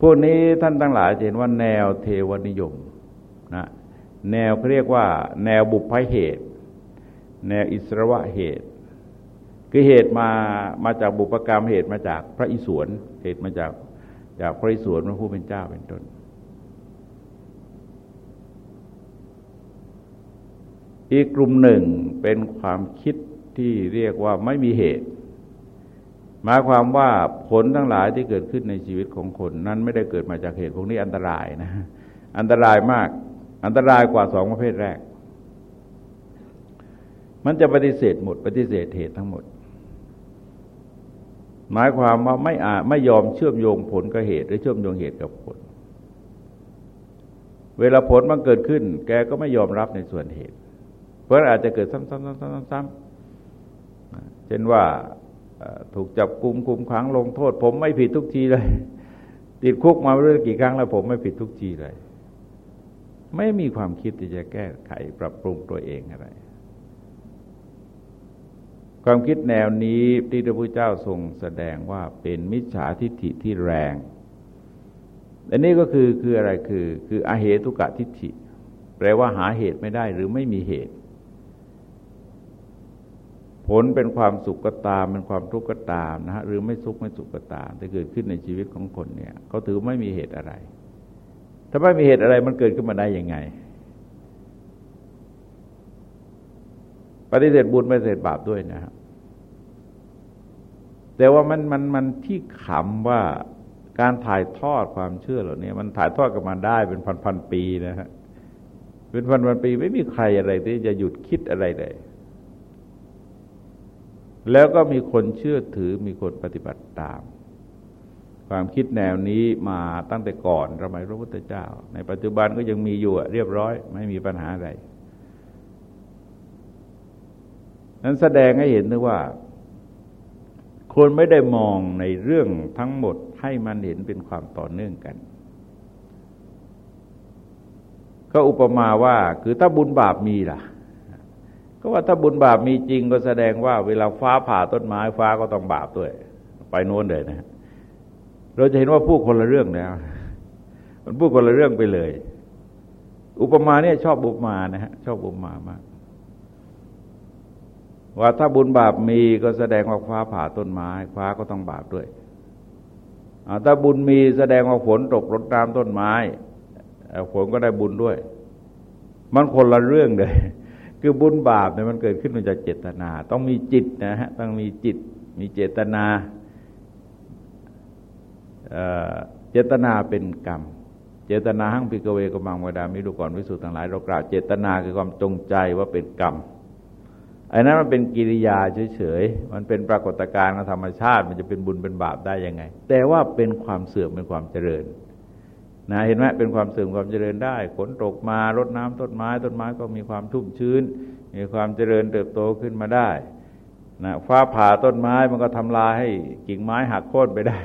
พวกนี้ท่านทั้งหลายเห็นว่าแนวเทวนิยมนะแนวเขาเรียกว่า แนวบุพเหตุ แนวอิสระวะเหตุ คือเหตุมามาจากบุพกรรมเหตุมาจากพระอิศวรเหตุมาจากจากพระอิศวรพระผู้เป็นเจ้าเป็นต้น อีกกลุ่มหนึ่งเป็นความคิดที่เรียกว่าไม่มีเหตุ หมายความว่าผลทั้งหลายที่เกิดขึ้นในชีวิตของคนนั้นไม่ได้เกิดมาจากเหตุพวกนี้อันตรายนะ อันตรายมาก อันตรายกว่าสองประเภทแรก มันจะปฏิเสธหมด ปฏิเสธเหตุทั้งหมด หมายความว่าไม่อาไม่ยอมเชื่อมโยงผลกับเหตุหรือเชื่อมโยงเหตุกับผล เวลาผลมันเกิดขึ้น แกก็ไม่ยอมรับในส่วนเหตุ เพราะอาจจะเกิดซ้ำๆๆๆเช่นว่า ถูกจับกุมคุมขังลงโทษ ผมไม่ผิดทุกทีเลย ติดคุกมาเรื่องกี่ครั้งแล้ว ผมไม่ผิดทุกทีเลย ไม่มีความคิดที่จะแก้ไขปรับปรุงตัวเองอะไร ความคิดแนวนี้ที่พระพุทธเจ้าทรงแสดงว่าเป็นมิจฉาทิฏฐิที่แรงอันนี้ก็คือคืออะไรคือ คืออาเหตุกะทิฏฐิ แปลว่าหาเหตุไม่ได้หรือไม่มีเหตุ ผลเป็นความสุขก็ตามเป็นความทุกข์ก็ตามนะฮะหรือไม่สุขไม่สุขก็ตามที่เกิดขึ้นในชีวิตของคนเนี่ยเขาถือไม่มีเหตุอะไร ถ้าไม่มีเหตุอะไรมันเกิดขึ้นมาได้ยังไง ปฏิเสธบุญไม่เสธบาปด้วยนะครับแต่ว่ามันมันมันที่ขำว่าการถ่ายทอดความเชื่อเหล่านี้มันถ่ายทอดกันมาได้เป็นพันพันปีนะฮะเป็นพันพันปีไม่มีใครอะไรที่จะหยุดคิดอะไรเลย แล้วก็มีคนเชื่อถือมีคนปฏิบัติตาม ความคิดแนวนี้มาตั้งแต่ก่อนสมัยพระพุทธเจ้า ในปัจจุบันก็ยังมีอยู่เรียบร้อย ไม่มีปัญหาอะไรนั้นแสดงให้เห็นด้วยว่า คนไม่ได้มองในเรื่องทั้งหมดให้มันเห็นเป็นความต่อเนื่องกัน ก็อุปมาว่าคือถ้าบุญบาปมีล่ะ ก็ว่าถ้าบุญบาปมีจริงก็แสดงว่า เวลาฟ้าผ่าต้นไม้ฟ้าก็ต้องบาปด้วย ไปโน้นเลยนะเราจะเห็นว่าพูดคนละเรื่องแล้วมันพูดคนละเรื่องไปเลย อุปมาเนี่ยชอบอุปมานะฮะชอบอุปมามากว่าถ้าบุญบาปมีก็แสดงว่าฟ้าผ่าต้นไม้ฟ้าก็ต้องบาปด้วยถ้าบุญมีแสดงว่าฝนตกรดน้ำต้นไม้ฝนก็ได้บุญด้วย มันคนละเรื่องเลย คือบุญบาปเนี่ยมันเกิดขึ้นมาจากเจตนา ต้องมีจิตนะฮะต้องมีจิต มีเจตนาเจตนาเป็นกรรม เจตนาหั่งพิกเวกมังวดามิรุกรวิสุทธ์ทั้งหลายเรากล่าวเจตนาคือความจงใจว่าเป็นกรรมไอ้นั้นมันเป็นกิริยาเฉยๆ มันเป็นปรากฏการณ์ของธรรมชาติ มันจะเป็นบุญเป็นบาปได้ยังไง แต่ว่าเป็นความเสื่อมเป็นความเจริญ นะเห็นไหมเป็นความเสื่อมความเจริญได้ฝนตกมารดน้ำต้นไม้ต้นไม้ก็มีความชุ่มชื้น มีความเจริญเติบโตขึ้นมาได้นะฟ้าผ่าต้นไม้มันก็ทำลายให้กิ่งไม้หักโค่นไปได้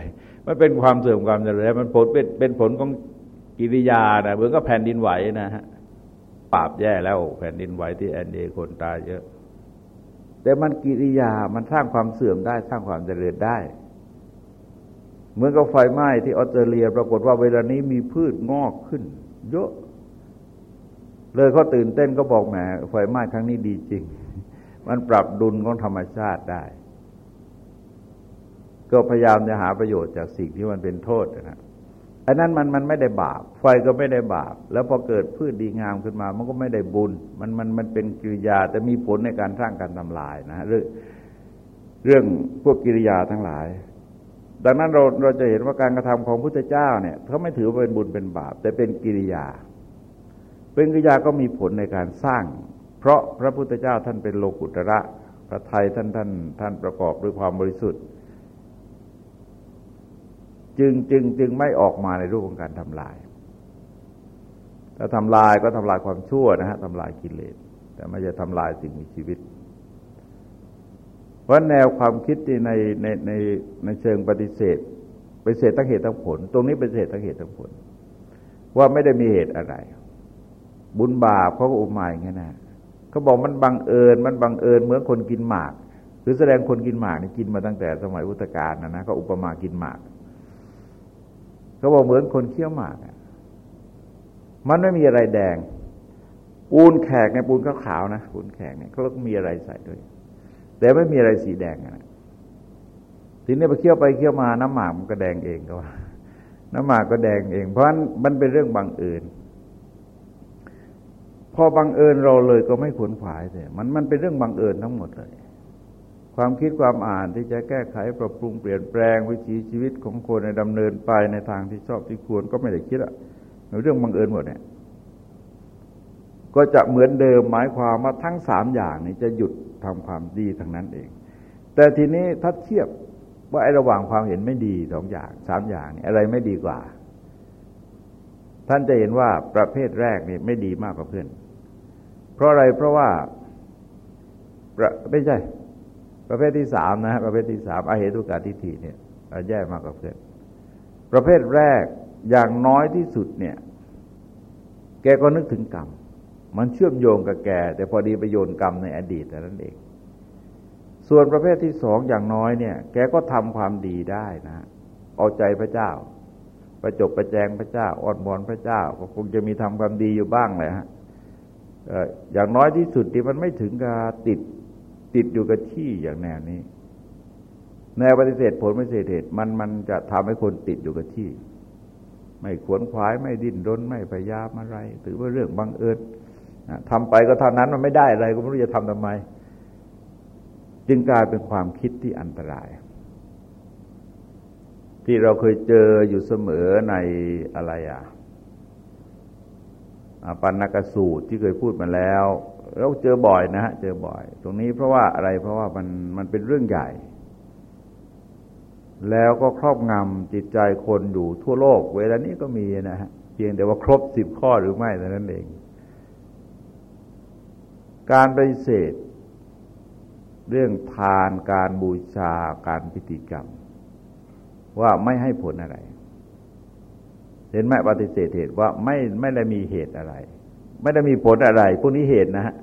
มันเป็นความเสื่อมความเจริญมันผลเป็นเป็นผลของกิริยานะเหมือนกับแผ่นดินไหวนะฮะปราบแย่แล้วแผ่นดินไหวที่แอนเดคนตายเยอะ แต่มันกิริยามันสร้างความเสื่อมได้สร้างความเจริญได้ เหมือนกับไฟไหม้ที่ออสเตรเลีย ปรากฏว่าเวลานี้มีพืชงอกขึ้น เยอะ เลยเขาตื่นเต้นก็บอกแหมไฟไหม้ครั้งนี้ดีจริง มันปรับดุลของธรรมชาติได้ ก็พยายามจะหาประโยชน์จากสิ่งที่มันเป็นโทษนะอันนั้นมันมันไม่ได้บาป ไฟก็ไม่ได้บาป แล้วพอเกิดพืชดีงามขึ้นมา มันก็ไม่ได้บุญ มันมันมันเป็นกิริยาแต่มีผลในการสร้างการทำลายนะเรื่องเรื่องพวกกิริยาทั้งหลาย ดังนั้นเราเราจะเห็นว่าการกระทำของพุทธเจ้าเนี่ยเขาไม่ถือว่าเป็นบุญเป็นบาป แต่เป็นกิริยา เป็นกิริยาก็มีผลในการสร้าง เพราะพระพุทธเจ้าท่านเป็นโลกุตระ พระไทยท่านท่านท่านประกอบด้วยความบริสุทธิ์ จึงจึงจึงไม่ออกมาในรูปของการทำลายถ้าทำลายก็ทำลายความชั่วนะฮะทำลายกิเลส แต่ไม่จะทำลายสิ่งมีชีวิต เพราะแนวความคิดในในในในเชิงปฏิเสธปฏิเสธตั้งเหตุตั้งผล ตรงนี้ปฏิเสธตั้งเหตุตั้งผล ว่าไม่ได้มีเหตุอะไร บุญบาปเขาก็อุมายอย่างนี้นะเขาบอกมันบังเอิญ มันบังเอิญเหมือนคนกินหมาก หรือแสดงคนกินหมากนี่กินมาตั้งแต่สมัยอุตกาลนะนะก็อุปมากินหมากเขาบอกเหมือนคนเคี้ยวหมากมันไม่มีอะไรแดง ปูนแขกในปูนขาวๆนะปูนแขกเนี่ยเขาก็มีอะไรใส่ด้วย แต่ไม่มีอะไรสีแดงนะทีนี้ไปเคี้ยวไปเคี้ยวมาน้ำหมากมันก็แดงเองก็ว่า น้ำหมากก็แดงเอง เพราะมันเป็นเรื่องบังเอิญพอบังเอิญเราเลยก็ไม่ขวนขวายเลยมันมันเป็นเรื่องบังเอิญทั้งหมดเลย ความคิดความอ่านที่จะแก้ไขปรับปรุงเปลี่ยนแปลงวิถีชีวิตของคนในดำเนินไปในทางที่ชอบที่ควรก็ไม่ได้คิดอะเรื่องบังเอิญหมดเนี่ย ก็จะเหมือนเดิมหมายความว่าทั้งสามอย่างนี้จะหยุดทำความดีทั้งนั้นเอง แต่ทีนี้ถ้าเทียบว่าไอ้ระหว่างความเห็นไม่ดีสองอย่างสามอย่างนี่อะไรไม่ดีกว่า ท่านจะเห็นว่าประเภทแรกนี่ไม่ดีมากกว่าเพื่อน เพราะอะไรเพราะว่าไม่ใช่ ประเภทที่สามนะประเภทที่สามอาเหตุกาทิฏฐิเนี่ยแย่มากกว่าเพื่อน ประเภทแรกอย่างน้อยที่สุดเนี่ย แกก็นึกถึงกรรม มันเชื่อมโยงกับแกแต่พอดีไปโยนกรรมในอดีตแต่นั้นเอง ส่วนประเภทที่สองอย่างน้อยเนี่ย แกก็ทำความดีได้นะ เอาใจพระเจ้า ประจบประแจงพระเจ้าอ่อนบอนพระเจ้า ก็คงจะมีทำความดีอยู่บ้างเลยฮะอย่างน้อยที่สุดที่มันไม่ถึงกับติดติดอยู่กับที่อย่างแนวนี้แนวปฏิเสธผลไม่เสธเหตุมันมันจะทำให้คนติดอยู่กับที่ ไม่ขวนขวายไม่ดิ้นรนไม่พยายามอะไร ถือว่าเรื่องบังเอิญ ทำไปก็เท่านั้นมันไม่ได้อะไรก็ไม่รู้จะทำทำไม จึงกลายเป็นความคิดที่อันตราย ที่เราเคยเจออยู่เสมอในอะไรอะปันนกสูตรที่เคยพูดมาแล้วเราเจอบ่อยนะฮะเจอบ่อย ตรงนี้เพราะว่าอะไรเพราะว่ามันมันเป็นเรื่องใหญ่ แล้วก็ครอบงำจิตใจคนอยู่ทั่วโลก เวลานี้ก็มีนะฮะเพียงแต่ว่าครบสิบข้อหรือไม่แต่นั้นเอง การปฏิเสธ เรื่องทานการบูชาการพิธีกรรม ว่าไม่ให้ผลอะไร เห็นไหมปฏิเสธเหตุว่าไม่ไม่ได้มีเหตุอะไร ไม่ได้มีผลอะไร พวกนี้เหตุนะฮะ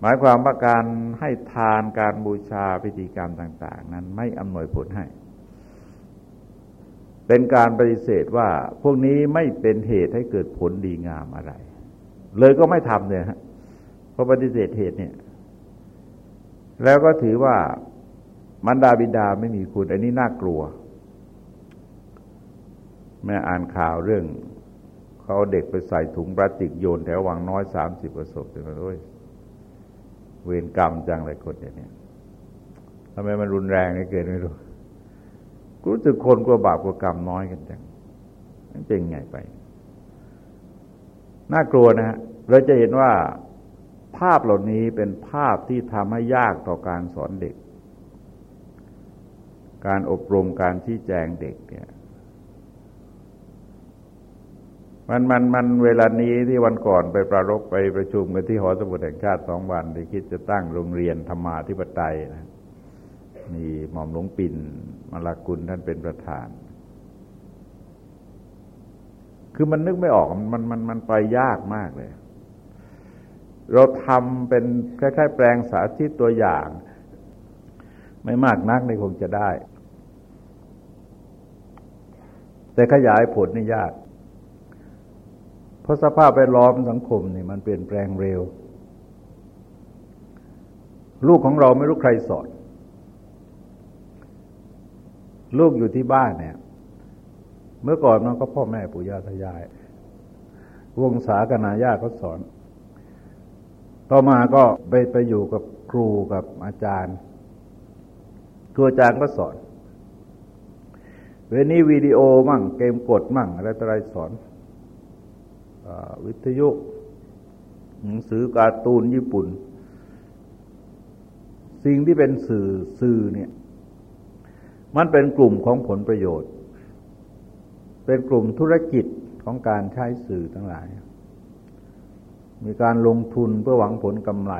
หมายความว่าการให้ทานการบูชาพิธีกรรมต่าง ๆ นั้นไม่อำนวยผลให้ เป็นการปฏิเสธว่าพวกนี้ไม่เป็นเหตุให้เกิดผลดีงามอะไร เลยก็ไม่ทำเนี่ยฮะ พราะปฏิเสธเหตุเนี่ย แล้วก็ถือว่ามันดาบิดาไม่มีคุณ อันนี้น่ากลัวแม่อ่านข่าวเรื่อง เขาเด็กไปใส่ถุงพลาสติกโยนแถววังน้อยสามสิบประสบถึงด้วยเวรกรรมจังเลยคนอย่างนี้ทำไมมันรุนแรงเกินไม่รู้รู้สึกคนกลัวบาปกลัวกรรมน้อยกันจังมันเป็นไงไป น่ากลัวนะฮะเราจะเห็นว่า ภาพเหล่านี้เป็นภาพที่ทำให้ยากต่อการสอนเด็ก การอบรมการชี้แจงเด็กเนี่ยมันมันมันเวลานี้ที่วันก่อนไปประรบไปประชุมกันที่หอสมุดแห่งชาติสองวัน ที่คิดจะตั้งโรงเรียนธรรมาธิปไตยนะมีหม่อมหลวงปิ่นมาลากุลท่านเป็นประธาน คือมันนึกไม่ออกมันมันมันไปยากมากเลย เราทำเป็นคล้ายๆ แปลงสาธิตตัวอย่าง ไม่มากนักในคงจะได้ แต่ขยายผลนี่ยากเพราะสภาพแวดล้อมสังคมนี่มันเปลี่ยนแปลงเร็ว ลูกของเราไม่รู้ใครสอนลูกอยู่ที่บ้านเนี่ย เมื่อก่อนมันก็พ่อแม่ปู่ย่าตายาย วงศากนาญาเขาสอน ต่อมาก็ไปไปอยู่กับครูกับอาจารย์ ครูอาจารย์ก็สอนเวนี้วิดีโอมั่งเกมกดมั่งอะไรต่ออะไรสอนวิทยุหนังสือการ์ตูนญี่ปุ่น สิ่งที่เป็นสื่อสื่อเนี่ย มันเป็นกลุ่มของผลประโยชน์ เป็นกลุ่มธุรกิจของการใช้สื่อทั้งหลาย มีการลงทุนเพื่อหวังผลกำไร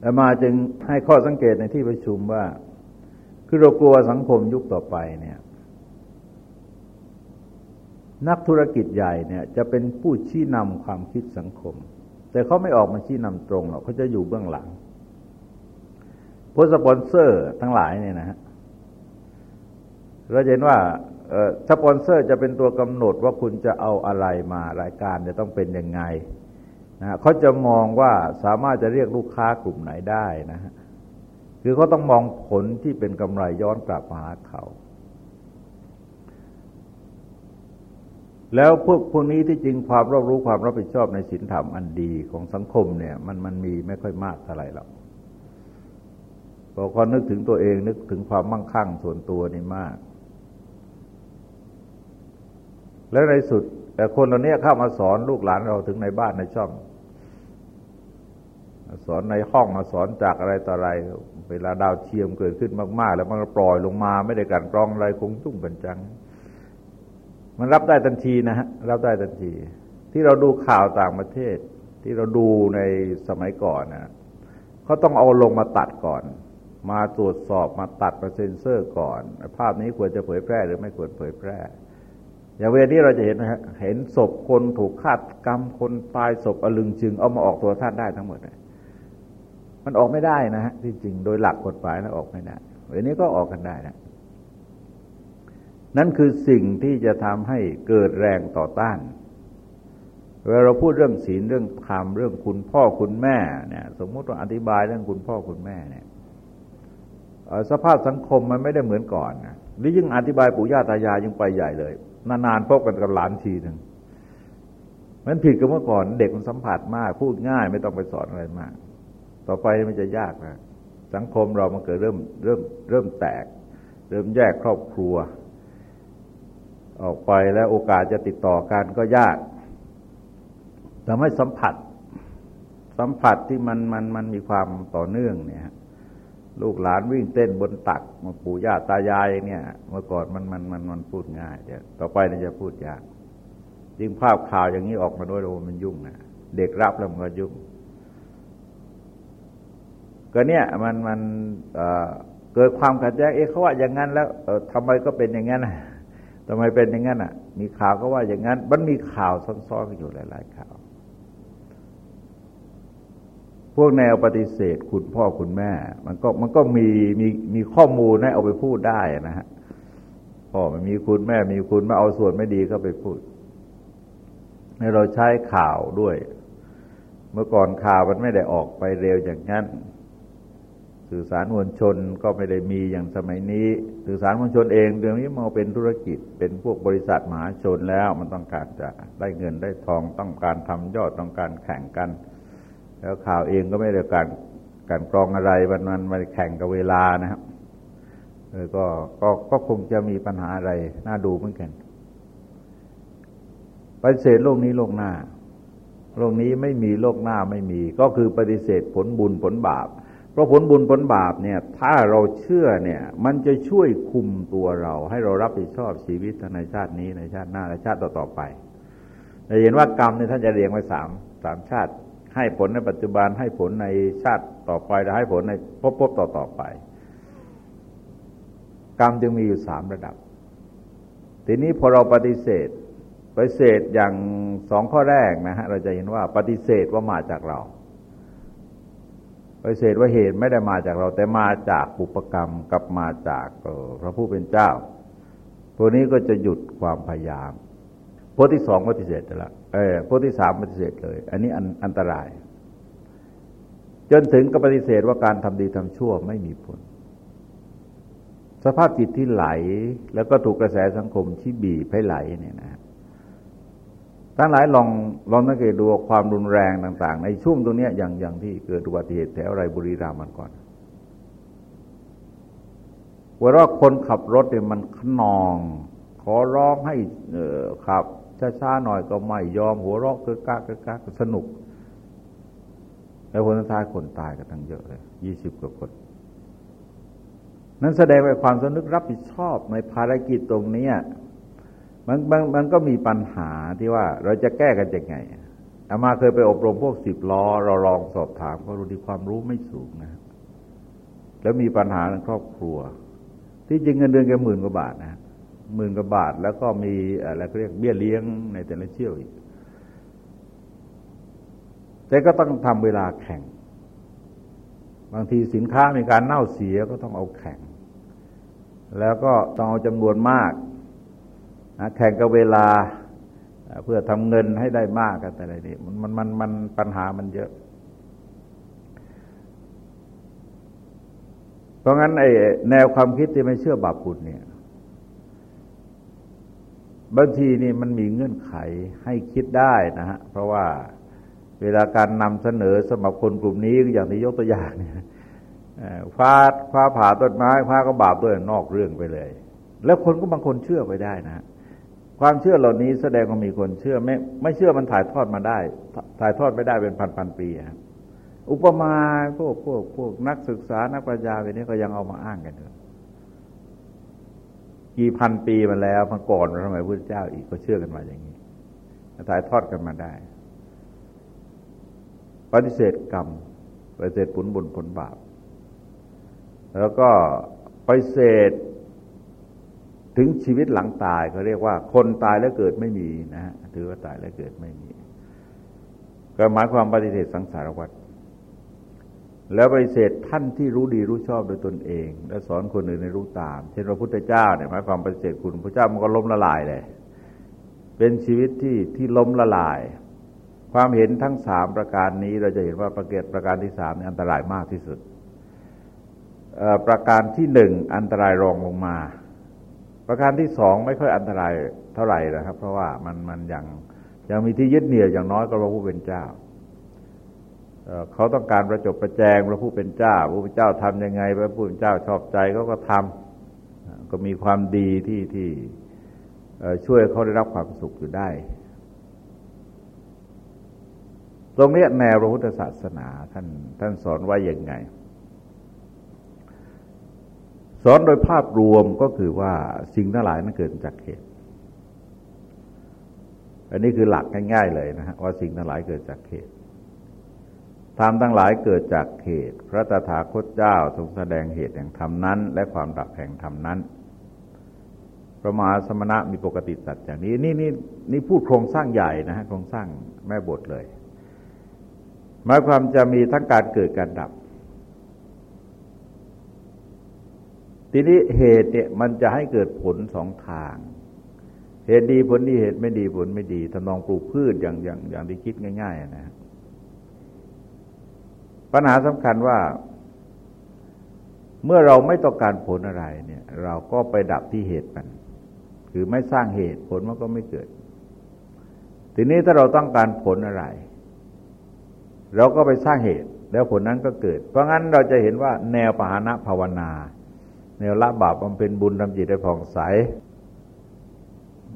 แต่มาจึงให้ข้อสังเกตในที่ประชุมว่า คือเรากลัวสังคมยุคต่อไปเนี่ย นักธุรกิจใหญ่เนี่ย จะเป็นผู้ชี้นำความคิดสังคม แต่เขาไม่ออกมาชี้นำตรงหรอกเขาจะอยู่เบื้องหลังพวกสปอนเซอร์ทั้งหลายเนี่ยนะฮะเราเห็นว่า สปอนเซอร์จะเป็นตัวกำหนดว่าคุณจะเอาอะไรมารายการจะต้องเป็นยังไงนะเขาจะมองว่าสามารถจะเรียกลูกค้ากลุ่มไหนได้นะฮะคือเขาต้องมองผลที่เป็นกำไรย้อนกลับมาหาเขาแล้วพวกพวกนี้ที่จริงความรอบรู้ความรับผิดชอบในศีลธรรมอันดีของสังคมเนี่ย มันมันมีไม่ค่อยมากเท่าไหร่หรอกพอเขานึกถึงตัวเองนึกถึงความมั่งคั่งส่วนตัวนี่มาก แล้วในสุดแต่คนเหล่านี้เข้ามาสอนลูกหลานเราถึงในบ้านในช่อง สอนในห้องมาสอนจากอะไรต่ออะไร เวลาดาวเทียมเกิดขึ้นมาก ๆ แล้วมันก็ปล่อยลงมาไม่ได้กันกรองอะไรคงตุ้งเป็นจัง มันรับได้ทันทีนะฮะ รับได้ทันที ที่เราดูข่าวต่างประเทศ ที่เราดูในสมัยก่อนนะเขาต้องเอาลงมาตัดก่อน มาตรวจสอบมาตัดมาเซ็นเซอร์ก่อน ภาพนี้ควรจะเผยแพร่หรือไม่ควรเผยแพร่ อย่างเวลานี้เราจะเห็นนะฮะเห็นศพคนถูกฆาตกรรมคนตายศพอลึงจึงเอามาออกตัวท่านได้ทั้งหมดมันออกไม่ได้นะฮะที่จริงโดยหลักกฎหมายแล้วออกไม่ได้เวลานี้ก็ออกกันได้นะนั่นคือสิ่งที่จะทำให้เกิดแรงต่อต้านเวลาเราพูดเรื่องศีลเรื่องธรรมเรื่องคุณพ่อคุณแม่เนี่ยสมมติว่าอธิบายเรื่องคุณพ่อคุณแม่เนี่ยสภาพสังคมมันไม่ได้เหมือนก่อนนะหรือยิ่งอธิบายปู่ย่าตายายยิ่งไปใหญ่เลย นานๆพบกันกับหลานทีหนึ่งมันผิดกับเมื่อก่อน เด็กมันสัมผัสมาก พูดง่ายไม่ต้องไปสอนอะไรมาก ต่อไปมันจะยากนะสังคมเรามันเกิดเริ่มเริ่มเริ่มแตก เริ่มแยกครอบครัว ออกไปแล้วโอกาสจะติดต่อกันก็ยากทำให้สัมผัส สัมผัสที่มันมันมันมีความต่อเนื่องเนี่ย ลูกหลานวิ่งเต้นบนตักมาปู่ย่าตายายเนี่ย เมื่อก่อนมันมันมันมันพูดง่ายแต่ต่อไปนี่จะพูดยากยิ่งภาพข่าวอย่างนี้ออกมาด้วยโอ้มันยุ่งนะเด็กรับแล้วมันก็ยุ่ง ก็เนี่ยมันมันเกิดความขัดแย้งเอ๊ะเขาว่าอย่างนั้น แล้วทำไมก็เป็นอย่างนั้นทำไมเป็นอย่างนั้นอะ มีข่าวก็ว่าอย่างนั้น มันมีข่าวซ้อนๆกันอยู่หลาย ๆ ข่าว พวกแนวปฏิเสธคุณพ่อคุณแม่ มันก็มันก็มีมีมีข้อมูลให้เอาไปพูดได้นะฮะพ่อมันมีคุณแม่มีคุณมาเอาส่วนไม่ดีก็ไปพูดให้เราใช้ข่าวด้วย เมื่อก่อนข่าวมันไม่ได้ออกไปเร็วอย่างนั้น สื่อสารมวลชนก็ไม่ได้มีอย่างสมัยนี้ สื่อสารมวลชนเองเดี๋ยวนี้มาเป็นธุรกิจ เป็นพวกบริษัทมหาชนแล้วมันต้องการจะได้เงินได้ทองต้องการทำยอดต้องการแข่งกัน แล้วข่าวเองก็ไม่ได้การการกรองอะไรมันมันมาแข่งกับเวลานะครับเออก็ก็ก็คงจะมีปัญหาอะไร น่าดูเหมือนกันปฏิเสธโลกนี้โลกหน้า โลกนี้ไม่มีโลกหน้าไม่มี ก็คือปฏิเสธผลบุญผลบาป เพราะผลบุญผลบาปเนี่ย ถ้าเราเชื่อเนี่ย มันจะช่วยคุมตัวเรา ให้เรารับผิดชอบชีวิตในชาตินี้ในชาติหน้าและชาติต่อๆไปเราเห็นว่ากรรมเนี่ยท่านจะเรียงไว้สามสามชาติ ให้ผลในปัจจุบันให้ผลในชาติต่อไปและให้ผลในพภพบต่อๆไป กรรมจึงมีอยู่สามระดับ ทีนี้พอเราปฏิเสธ ปฏิเสธอย่างสองข้อแรกนะฮะเราจะเห็นว่าปฏิเสธว่ามาจากเรา ปฏิเสธว่าเหตุไม่ได้มาจากเรา แต่มาจากปุปกรรมกับมาจากพระผู้เป็นเจ้า ตัวนี้ก็จะหยุดความพยายาม โพจที่สองปฏิเสธแล้วเออพจที่สามปฏิเสธเลย อันนี้อันอันตราย จนถึงกับปฏิเสธว่าการทำดีทำชั่วไม่มีผล สภาพจิตที่ไหล แล้วก็ถูกกระแสสังคมที่บีบให้ไหลเนี่ยนะทั้งหลายลองลองสังเกตดูความรุนแรงต่าง ๆ ในช่วงตรงนี้อย่างอย่างที่เกิดอุบัติเหตุแถวไรบุรีรามันก่อนว่าคนขับรถเนี่ยมันขนอง ขอร้องให้ขับ ช้าๆหน่อยก็ไม่ยอมหัวเราะเกะกะเกะกะสนุก แล้วคนท้ายคนตายกันทั้งเยอะเลยยี่สิบกว่าคน นั้นแสดงว่าความสนึกรับผิดชอบในภารกิจตรงนี้มันมันมันก็มีปัญหาที่ว่าเราจะแก้กันยังไงอามาเคยไปอบรมพวกสิบล้อ เราลองสอบถามก็รู้ดีความรู้ไม่สูงนะ แล้วมีปัญหาในครอบครัว ที่จริงเงินเดือนแค่หมื่นกว่าบาทนะ หมื่นกว่าบาท แล้วก็มีอะไรเรียกเบี้ยเลี้ยงในแต่ละเชี่ยวอีก แต่ก็ต้องทำเวลาแข่ง บางทีสินค้ามีการเน่าเสียก็ต้องเอาแข่ง แล้วก็ต้องเอาจำนวนมากนะแข่งกับเวลาเพื่อทำเงินให้ได้มากกันแต่ไรนี่มันมันมันมนปัญหามันเยอะ เพราะงั้นไอ้แนวความคิดที่ไม่เชื่อบาปบุญเนี่ย บางทีนี่มันมีเงื่อนไขให้คิดได้นะฮะ เพราะว่าเวลาการนำเสนอสำหรับคนกลุ่มนี้อย่างที่ยกตัวอย่างเนี่ยฟ้าฟ้าผ่าต้นไม้ฟ้าก็บาปด้วยนอกเรื่องไปเลย แล้วคนก็บางคนเชื่อไปได้นะ ความเชื่อเหล่านี้แสดงว่ามีคนเชื่อไม่ไม่เชื่อมันถ่ายทอดมาได้ ถ่ายทอดไม่ได้เป็นพันพันปีครับอุปมาพวกพวกพวกนักศึกษานักปัญญาไปนี้ก็ยังเอามาอ้างกันอยู่ กี่พันปีมาแล้วมาก่อนสมัยพุทธเจ้าอีกก็เชื่อกันมาอย่างนี้ถ่ายทอดกันมาได้ ปฏิเสธกรรม ปฏิเสธผลบุญผลบาป แล้วก็ปฏิเสธถึงชีวิตหลังตายเขาเรียกว่า คนตายแล้วเกิดไม่มีนะฮะถือว่าตายแล้วเกิดไม่มี ก็หมายความปฏิเสธสังสารวัฏ แล้วปฏิเสธท่านที่รู้ดีรู้ชอบโดยตนเอง และสอนคนอื่นในรู้ตาม เช่นพระพุทธเจ้าเนี่ยหมายความปฏิเสธคุณพระเจ้ามันก็ล้มละลายเลย เป็นชีวิตที่ที่ล้มละลาย ความเห็นทั้งสามประการนี้เราจะเห็นว่าประเกตประการที่สามนี่อันตรายมากที่สุด ประการที่หนึ่งอันตรายรองลงมา ประการที่สองไม่ค่อยอันตรายเท่าไหร่นะครับ เพราะว่ามันมันยังยังมีที่ยึดเหนี่ยวอย่างน้อยก็พระผู้เป็นเจ้า เขาต้องการประจบประแจงพระผู้เป็นเจ้าพระผู้เป็นเจ้าทํำยังไง พระผู้เป็นเจ้าชอบใจเขาก็ทำก็มีความดีที่ที่ช่วยเขาได้รับความสุขอยู่ได้ ตรงนี้แนวพระพุทธศาสนาท่านท่านสอนว่าอย่างไง สอนโดยภาพรวมก็คือว่าสิ่งทั้งหลายนั้นเกิดจากเหตุ อันนี้คือหลักง่ายๆเลยนะฮะว่าสิ่งทั้งหลายเกิดจากเหตุ ธรรมทั้งหลายเกิดจากเหตุ พระตถาคตเจ้าทรงแสดงเหตุแห่งธรรมนั้น และความดับแห่งธรรมนั้นพระมหาสมณะมีปกติสัตว์อย่างนี้นี่นี่นี่พูดโครงสร้างใหญ่นะฮะโครงสร้างแม่บทเลยหมายความจะมีทั้งการเกิดการดับ ทีนี้เหตุเนี่ยมันจะให้เกิดผลสองทาง เหตุดีผลดีเหตุไม่ดีผลไม่ดีทำนองปลูกพืชอย่างอย่างอย่างที่คิดง่าย ๆ นะ ปัญหาสำคัญว่า เมื่อเราไม่ต้องการผลอะไรเนี่ย เราก็ไปดับที่เหตุมัน คือไม่สร้างเหตุผลมันก็ไม่เกิด ทีนี้ถ้าเราต้องการผลอะไร เราก็ไปสร้างเหตุ แล้วผลนั้นก็เกิด เพราะงั้นเราจะเห็นว่าแนวปหานะภาวนา แนวละบาปมันเป็นบุญทำจิตให้ผ่องใส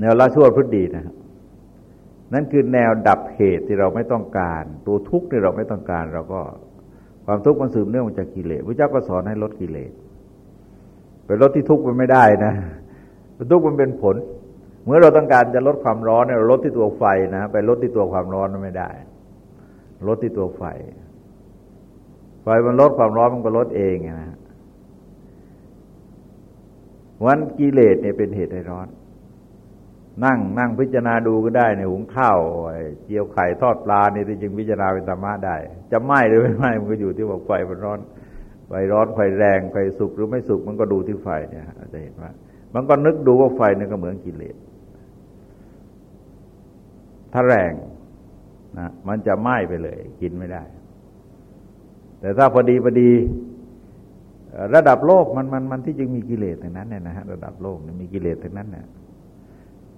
แนวละชั่วพุทดีนะครับนั่นคือแนวดับเหตุที่เราไม่ต้องการ ตัวทุกข์ที่เราไม่ต้องการเราก็ ความทุกข์มันสืบเนื่องมาจากกิเลสพระเจ้าก็สอนให้ลดกิเลสไปลดที่ทุกข์มันไม่ได้นะทุกข์มันเป็นผล เมื่อเราต้องการจะลดความร้อนเนี่ยเราลดที่ตัวไฟนะไปลดที่ตัวความร้อนมันไม่ได้ ลดที่ตัวไฟ ไฟมันลดความร้อนมันก็ลดเองนะวันกิเลสเนี่ยเป็นเหตุให้ร้อน นั่งนั่งพิจารณาดูก็ได้ในหุงข้าวเจียวไข่ทอดปลานี่จึงพิจารณาเป็นธรรมะได้ จะไหม้หรือไม่ไหม้มันก็อยู่ที่ว่าไฟมันร้อนไฟร้อนไฟแรงไฟสุกหรือไม่สุกมันก็ดูที่ไฟเนี่ยจะเห็นว่า มันก็นึกดูว่าไฟนี่ก็เหมือนกิเลสถ้าแรงนะมันจะไหม้ไปเลย กินไม่ได้ แต่ถ้าพอดีพอดี ระดับโลกมันมันมันที่จึงมีกิเลสทั้งนั้นเนี่ยนะฮะระดับโลกมีกิเลสทั้งนั้นเนี่ย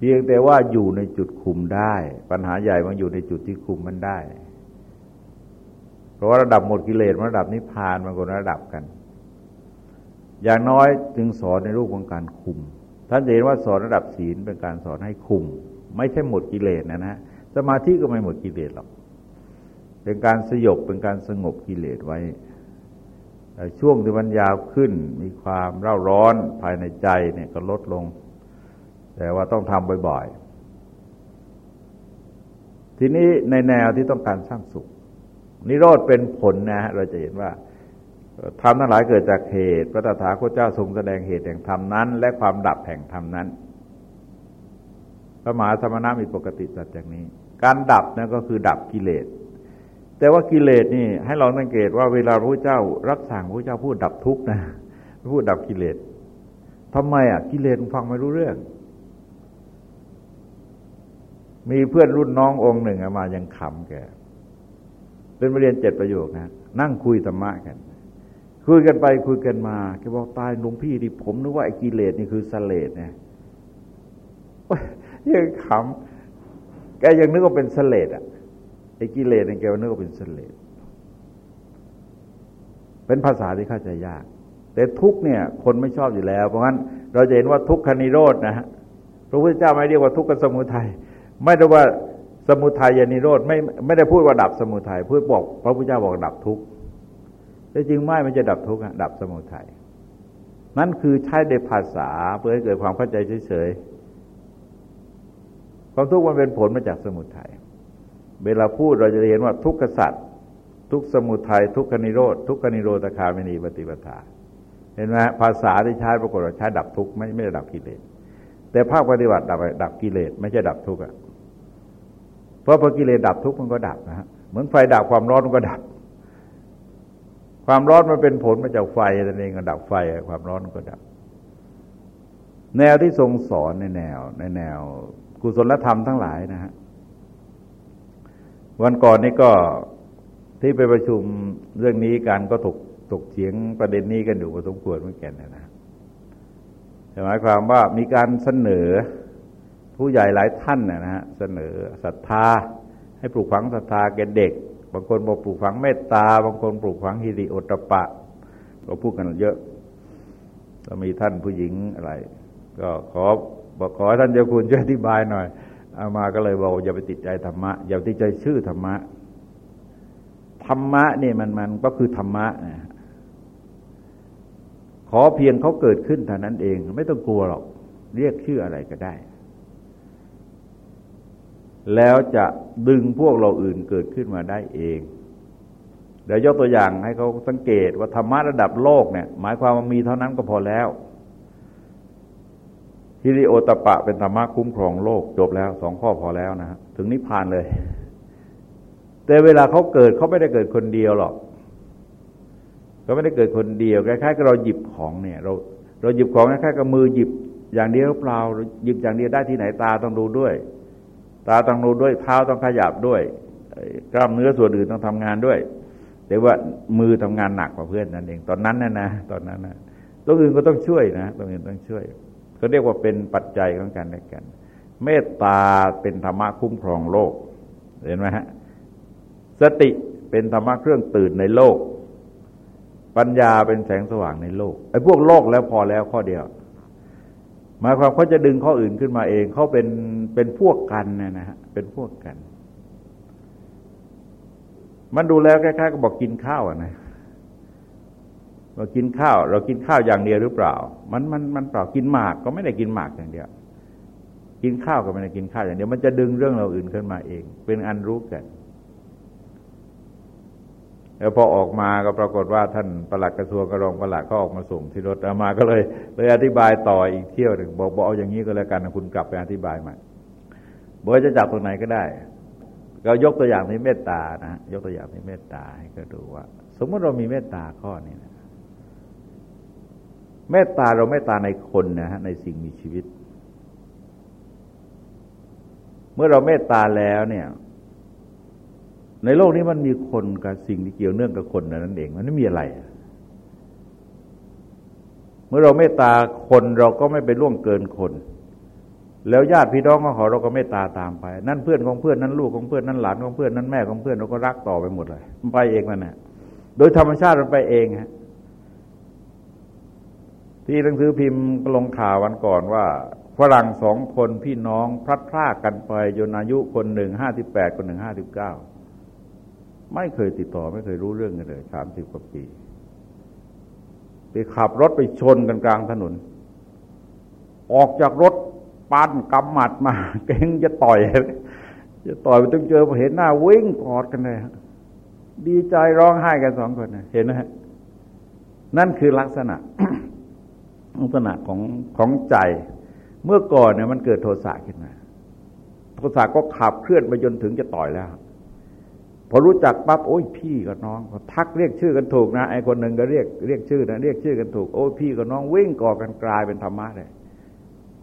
พียงแต่ว่าอยู่ในจุดคุมได้ ปัญหาใหญ่มันอยู่ในจุดที่คุมมันได้ เพราะว่าระดับหมดกิเลสระดับนิพพานมันคนระดับกัน อย่างน้อยจึงสอนในรูปของการคุม ท่านเห็นว่าสอนระดับศีลเป็นการสอนให้คุม ไม่ใช่หมดกิเลสนะนะสมาธิก็ไม่หมดกิเลสหรอกเป็นการสยบเป็นการสงบกิเลสไว้ช่วงที่มันยาวขึ้น มีความเร่าร้อนภายในใจเนี่ยก็ลดลง แต่ว่าต้องทำบ่อยๆ ทีนี้ในแนวที่ต้องการสร้างสุข นิโรธเป็นผลนะฮะเราจะเห็นว่าธรรมทั้งหลายเกิดจากเหตุ พระตถาคตเจ้าทรงแสดงเหตุแห่งธรรมนั้น และความดับแห่งธรรมนั้น พระมหาสมณะมีปกติสัจอย่างนี้ การดับนั่นก็คือดับกิเลส แต่ว่ากิเลสนี่ ให้เราสังเกตว่าเวลาพระเจ้ารับสั่งพระเจ้าพูดดับทุกข์นะพูดดับกิเลสทำไมอะกิเลสฟังไม่รู้เรื่อง มีเพื่อนรุ่นน้ององค์หนึ่งมายังขำแก เป็นมาเรียนเจ็ดประโยคนะ นั่งคุยธรรมะกัน คุยกันไปคุยกันมาแกบอกตายหลวงพี่ที่ผมนึกว่าไอ้กิเลสนี่คือสเลดเนี่ยยังขำแกยังนึกว่าเป็นเสลดอะไอ้กิเลสเนี่ยแกนึกว่าเป็นเสลดเป็นภาษาที่เข้าใจยาก แต่ทุกข์เนี่ย คนไม่ชอบอยู่แล้ว เพราะงั้น เราจะเห็นว่าทุกขนิโรธนะฮะพระพุทธเจ้าไม่เรียกว่าทุกขสมุทัย ไม่ได้ว่าสมุทัยนิโรธไม่ไม่ได้พูดว่าดับสมุทัยพูดบอกพระพุทธเจ้าบอกดับทุกข์แต่จริงไม่มันจะดับทุกข์ดับสมุทัยนั่นคือใช้ในภาษาเพื่อให้เกิดความเข้าใจเฉยๆความทุกข์มันเป็นผลมาจากสมุทัยเวลาพูดเราจะเห็นว่าทุกขสัตว์ทุกสมุทัยทุกขนิโรธทุกขนิโรธคามินีปฏิปทา เห็นไหมภาษาที่ใช้ปรากฏว่าใช้ดับทุกข์ไม่ไม่ได้ดับกิเลสแต่ภาคปฏิบัติดับดับกิเลสไม่ใช่ดับทุกข์อะ เพราะพอกิเลสดับทุกข์มันก็ดับนะฮะเหมือนไฟดับความร้อนมันก็ดับ ความร้อนมันเป็นผลมาจากไฟนั่นเองก็ดับไฟความร้อนมันก็ดับ แนวที่ทรงสอนในแนว ในแนว กุศลธรรมทั้งหลายนะฮะวันก่อนนี้ก็ที่ไปประชุมเรื่องนี้กันก็ถกถกเถียงประเด็นนี้กันอยู่พอสมควรเหมือนกันนะหมายความว่ามีการเสนอ ผู้ใหญ่หลายท่านนะฮะเสนอศรัทธา ให้ปลูกฝังศรัทธาแก่เด็ก บางคนบอกปลูกฝังเมตตา บางคนปลูกฝังฮิริโอตปะก็พูดกันเยอะก็มีท่านผู้หญิงอะไร ก็ขอบอกขอท่านเจ้าคุณช่วยอธิบายหน่อยอามาก็เลยบอกอย่าไปติดใจธรรมะ อย่าติดใจชื่อธรรมะธรรมะนี่มันมันก็คือธรรมะนะขอเพียงเขาเกิดขึ้นเท่านั้นเอง ไม่ต้องกลัวหรอก เรียกชื่ออะไรก็ได้ แล้วจะดึงพวกเราอื่นเกิดขึ้นมาได้เองเดี๋ยวยกตัวอย่างให้เขาสังเกตว่าธรรมะระดับโลกเนี่ย หมายความว่ามีเท่านั้นก็พอแล้วฮิริโอตปะเป็นธรรมะคุ้มครองโลกจบแล้วสองข้อพอแล้วนะฮะถึงนิพพานเลย แต่เวลาเขาเกิดเขาไม่ได้เกิดคนเดียวหรอกเขาไม่ได้เกิดคนเดียวคล้ายๆกับเราหยิบของเนี่ย เรา เราหยิบของคล้ายๆกับมือหยิบอย่างเดียวเปล่าหยิบอย่างเดียวได้ที่ไหนตาต้องดูด้วย ตาต้องดูด้วยเท้าต้องขยับด้วยกล้ามเนื้อส่วนอื่นต้องทำงานด้วยแต่ว่ามือทำงานหนักกว่าเพื่อนนั่นเอง ตอนนั้นนะนะตอนนั้นนะตัวอื่นก็ต้องช่วยนะตัวอื่นต้องช่วยเขาเรียกว่าเป็นปัจจัยของกันและกัน เมตตาเป็นธรรมะคุ้มครองโลก เห็นไหมฮะสติเป็นธรรมะเครื่องตื่นในโลก ปัญญาเป็นแสงสว่างในโลกไอ้พวกโลกแล้วพอแล้วข้อเดียว หมายความเขาจะดึงข้ออื่นขึ้นมาเองเขาเป็นเป็นพวกกันนะฮะเป็นพวกกัน มันดูแล้วคล้ายๆก็บอกกินข้าวนะเรากินข้าว เรากินข้าวอย่างเดียวหรือเปล่า มันมันมันเปล่ากินหมากก็ไม่ได้กินหมากอย่างเดียว กินข้าวก็ไม่ได้กินข้าวอย่างเดียวมันจะดึงเรื่องเราอื่นขึ้นมาเอง เป็นอันรู้กัน แล้วพอออกมาก็ปรากฏว่าท่านประหลัดกระทรวงกระรองประหลัดก็ออกมาส่งที่รถอามาก็เลย เลยอธิบายต่ออีกเที่ยวหนึ่งบอกบอกเอาอย่างนี้ก็แล้วกันคุณกลับไปอธิบายใหม่บอกจะจับตรงไหนก็ได้เรายกตัวอย่างในเมตตานะยกตัวอย่างในเมตตาให้ก็ดูว่า สมมติเรามีเมตตาข้อนี้นะเมตตาเราเมตตาในคนนะฮะในสิ่งมีชีวิต เมื่อเราเมตตาแล้วเนี่ย ในโลกนี้มันมีคนกับสิ่งที่เกี่ยวเนื่องกับคนนั่นเอง มันไม่มีอะไร เมื่อเราเมตตาคนเราก็ไม่ไปล่วงเกินคน แล้วญาติพี่น้องของเขาเราก็เมตตาตามไป นั่นเพื่อนของเพื่อนนั่นลูกของเพื่อนนั่นหลานของเพื่อนนั่นแม่ของเพื่อนเราก็รักต่อไปหมดเลยมันไปเองมันนะโดยธรรมชาติมันไปเองฮะที่หนังสือพิมพ์ลงข่าววันก่อนว่าฝรั่งสองคนพี่น้องพลัดพรากกันไปจนอายุคนหนึ่งห้าสิบแปดคนหนึ่งห้าสิบเก้า ไม่เคยติดต่อไม่เคยรู้เรื่องกันเลยสามสิบกว่าปี ไปขับรถไปชนกันกลางถนน ออกจากรถปั้นกำหมัดมา เก่งจะต่อยจะต่อยไปต้องเจอเห็นหน้าวิ่งกอดกันเลยดีใจร้องไห้กันสองคนเห็นไหมฮะนั่นคือลักษณะ ลักษณะของของใจ เมื่อก่อนเนี่ยมันเกิดโทสะขึ้นมาโทสะก็ขับเคลื่อนไปจนถึงจะต่อยแล้ว พอรู้จักปั๊บโอ้ยพี่กับน้องทักเรียกชื่อกันถูกนะไอ้คนหนึ่งก็เรียกเรียกชื่อนะเรียกชื่อกันถูกโอ้ยพี่กับน้องวิ่งก่อกันกลายเป็นธรรมะเลย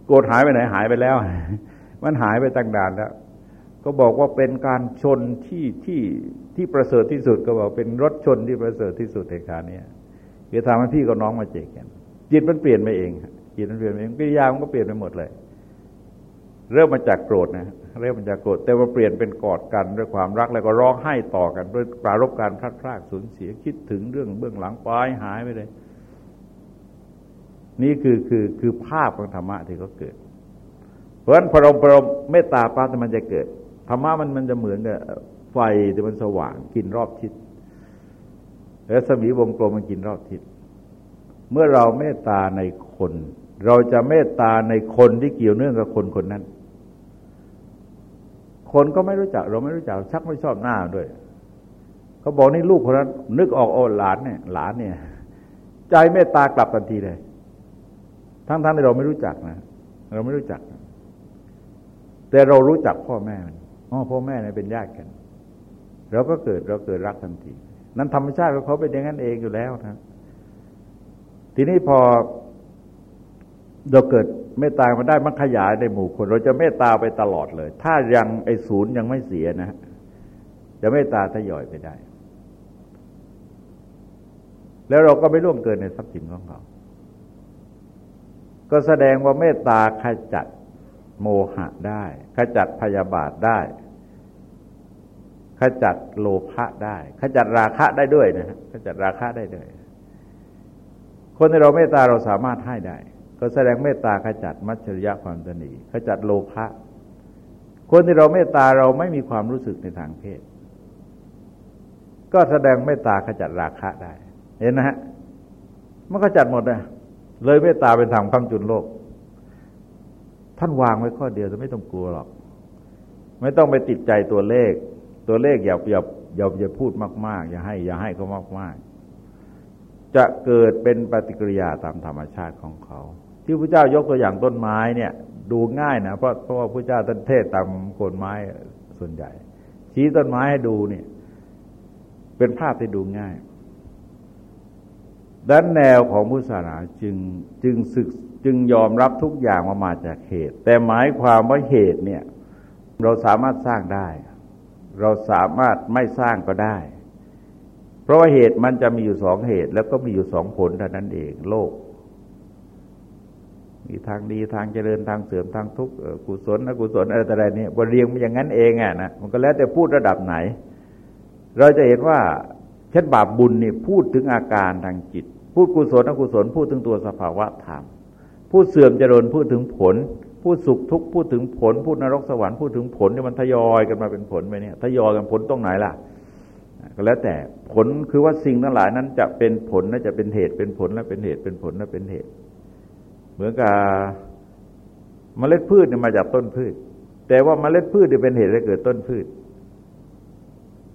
โกรธหายไปไหนหายไปแล้ว มันหายไปตั้งนานแล้ว ก็บอกว่าเป็นการชนที่ที่ที่ประเสริฐที่สุดก็บอกเป็นรถชนที่ประเสริฐที่สุดในการนี้คือทำให้พี่กับน้องมาเจอกันจิตมันเปลี่ยนไปเองจิตมันเปลี่ยนไปเองกิริยามันก็เปลี่ยนไปหมดเลย เริ่มมาจากโกรธนะเริ่มมาจากโกรธแต่ว่าเปลี่ยนเป็นกอดกันด้วยความรักแล้วก็ร้องไห้ต่อกันด้วยปรารบการพลาดพลาดสูญเสียคิดถึงเรื่องเบื้องหลังปลายหายไปเลย นี่คือคือคือภาพของธรรมะที่เขาเกิด เพราะฉะนั้นพอเราพอเราเมตตาปั๊บมันจะเกิดธรรมะมันมันจะเหมือนกับไฟที่มันสว่างกินรอบทิศแล้วสมีวงกลมมันกินรอบทิศเมื่อเราเมตตาในคน เราจะเมตตาในคนที่เกี่ยวเนื่องกับคนคนนั้น คนก็ไม่รู้จัก เราไม่รู้จัก ชักไม่ชอบหน้าด้วยเขาบอกนี่ลูกคนนั้นนึกออกโอ้หลานเนี่ย หลานเนี่ย ใจเมตตากลับทันทีเลย ทั้งๆที่เราไม่รู้จักนะเราไม่รู้จัก แต่เรารู้จักพ่อแม่อ๋อพ่อแม่เนี่ยเป็นญาติกัน เราก็เกิดเราเกิดรักทันที นั้นธรรมชาติของเขาเป็นอย่างนั้นเองอยู่แล้วนะทีนี้พอ เราเกิดเมตตามาได้มันขยายในหมู่คน เราจะเมตตาไปตลอดเลย ถ้ายังไอ้ศูนย์ยังไม่เสียนะ จะเมตตาทยอยไปได้ แล้วเราก็ไม่ร่วมเกินในทรัพย์สินของเขา ก็แสดงว่าเมตตาขจัดโมหะได้ขจัดพยาบาทได้ขจัดโลภะได้ขจัดราคะได้ด้วยนะขจัดราคะได้ด้วย คนที่เราเมตตาเราสามารถให้ได้ ก็แสดงเมตตาขจัดมัจฉริยะความตนีขจัดโลภะคนที่เราเมตตาเราไม่มีความรู้สึกในทางเพศ ก็แสดงเมตตาขจัดราคะได้ เห็นนะฮะมันขจัดหมดเลยเลยเมตตาเป็นธรรมคำจุนโลก ท่านวางไว้ข้อเดียวจะไม่ต้องกลัวหรอก ไม่ต้องไปติดใจตัวเลข ตัวเลขอย่าอย่าอย่าอย่าพูดมาก ๆ อย่าให้ อย่าให้เขามากๆจะเกิดเป็นปฏิกิริยาตามธรรมชาติของเขา ที่พระเจ้ายกตัวอย่างต้นไม้เนี่ย ดูง่ายนะเพราะเพราะว่าพระเจ้าท่านเทศตามโคนไม้ส่วนใหญ่ ชี้ต้นไม้ให้ดูเนี่ย เป็นภาพที่ดูง่ายด้านแนวของพุทธศาสนาจึงจึงศึกจึงยอมรับทุกอย่างมามาจากเหตุ แต่หมายความว่าเหตุเนี่ย เราสามารถสร้างได้ เราสามารถไม่สร้างก็ได้ เพราะว่าเหตุมันจะมีอยู่สองเหตุ แล้วก็มีอยู่สองผลเท่านั้นเอง โลก มีทางดีทางเจริญทางเสื่อมทางทุกข์กุศลอกุศลอะไรต่อะไรนี่บนเรียงมันอย่างนั้นเองอะนะมันก็แล้วแต่พูดระดับไหน เราจะเห็นว่าเช่นบาปบุญนี่พูดถึงอาการทางจิต พูดกุศลอกุศลพูดถึงตัวสภาวะธรรมพูดเสื่อมเจริญพูดถึงผล พูดสุขทุกข์พูดถึงผล พูดนรกสวรรค์พูดถึงผลที่มันทยอยกันมาเป็นผลไปเนี่ยทยอยกันผลตรงไหนล่ะก็แล้วแต่ผลคือว่าสิ่งทั้งหลายนั้นจะเป็นผลและจะเป็นเหตุเป็นผลและเป็นเหตุเป็นผลและเป็นเหตุ เหมือนกับเมล็ดพืชเนี่ยมาจากต้นพืช แต่ว่าเมล็ดพืชเนี่ยเป็นเหตุให้เกิดต้นพืช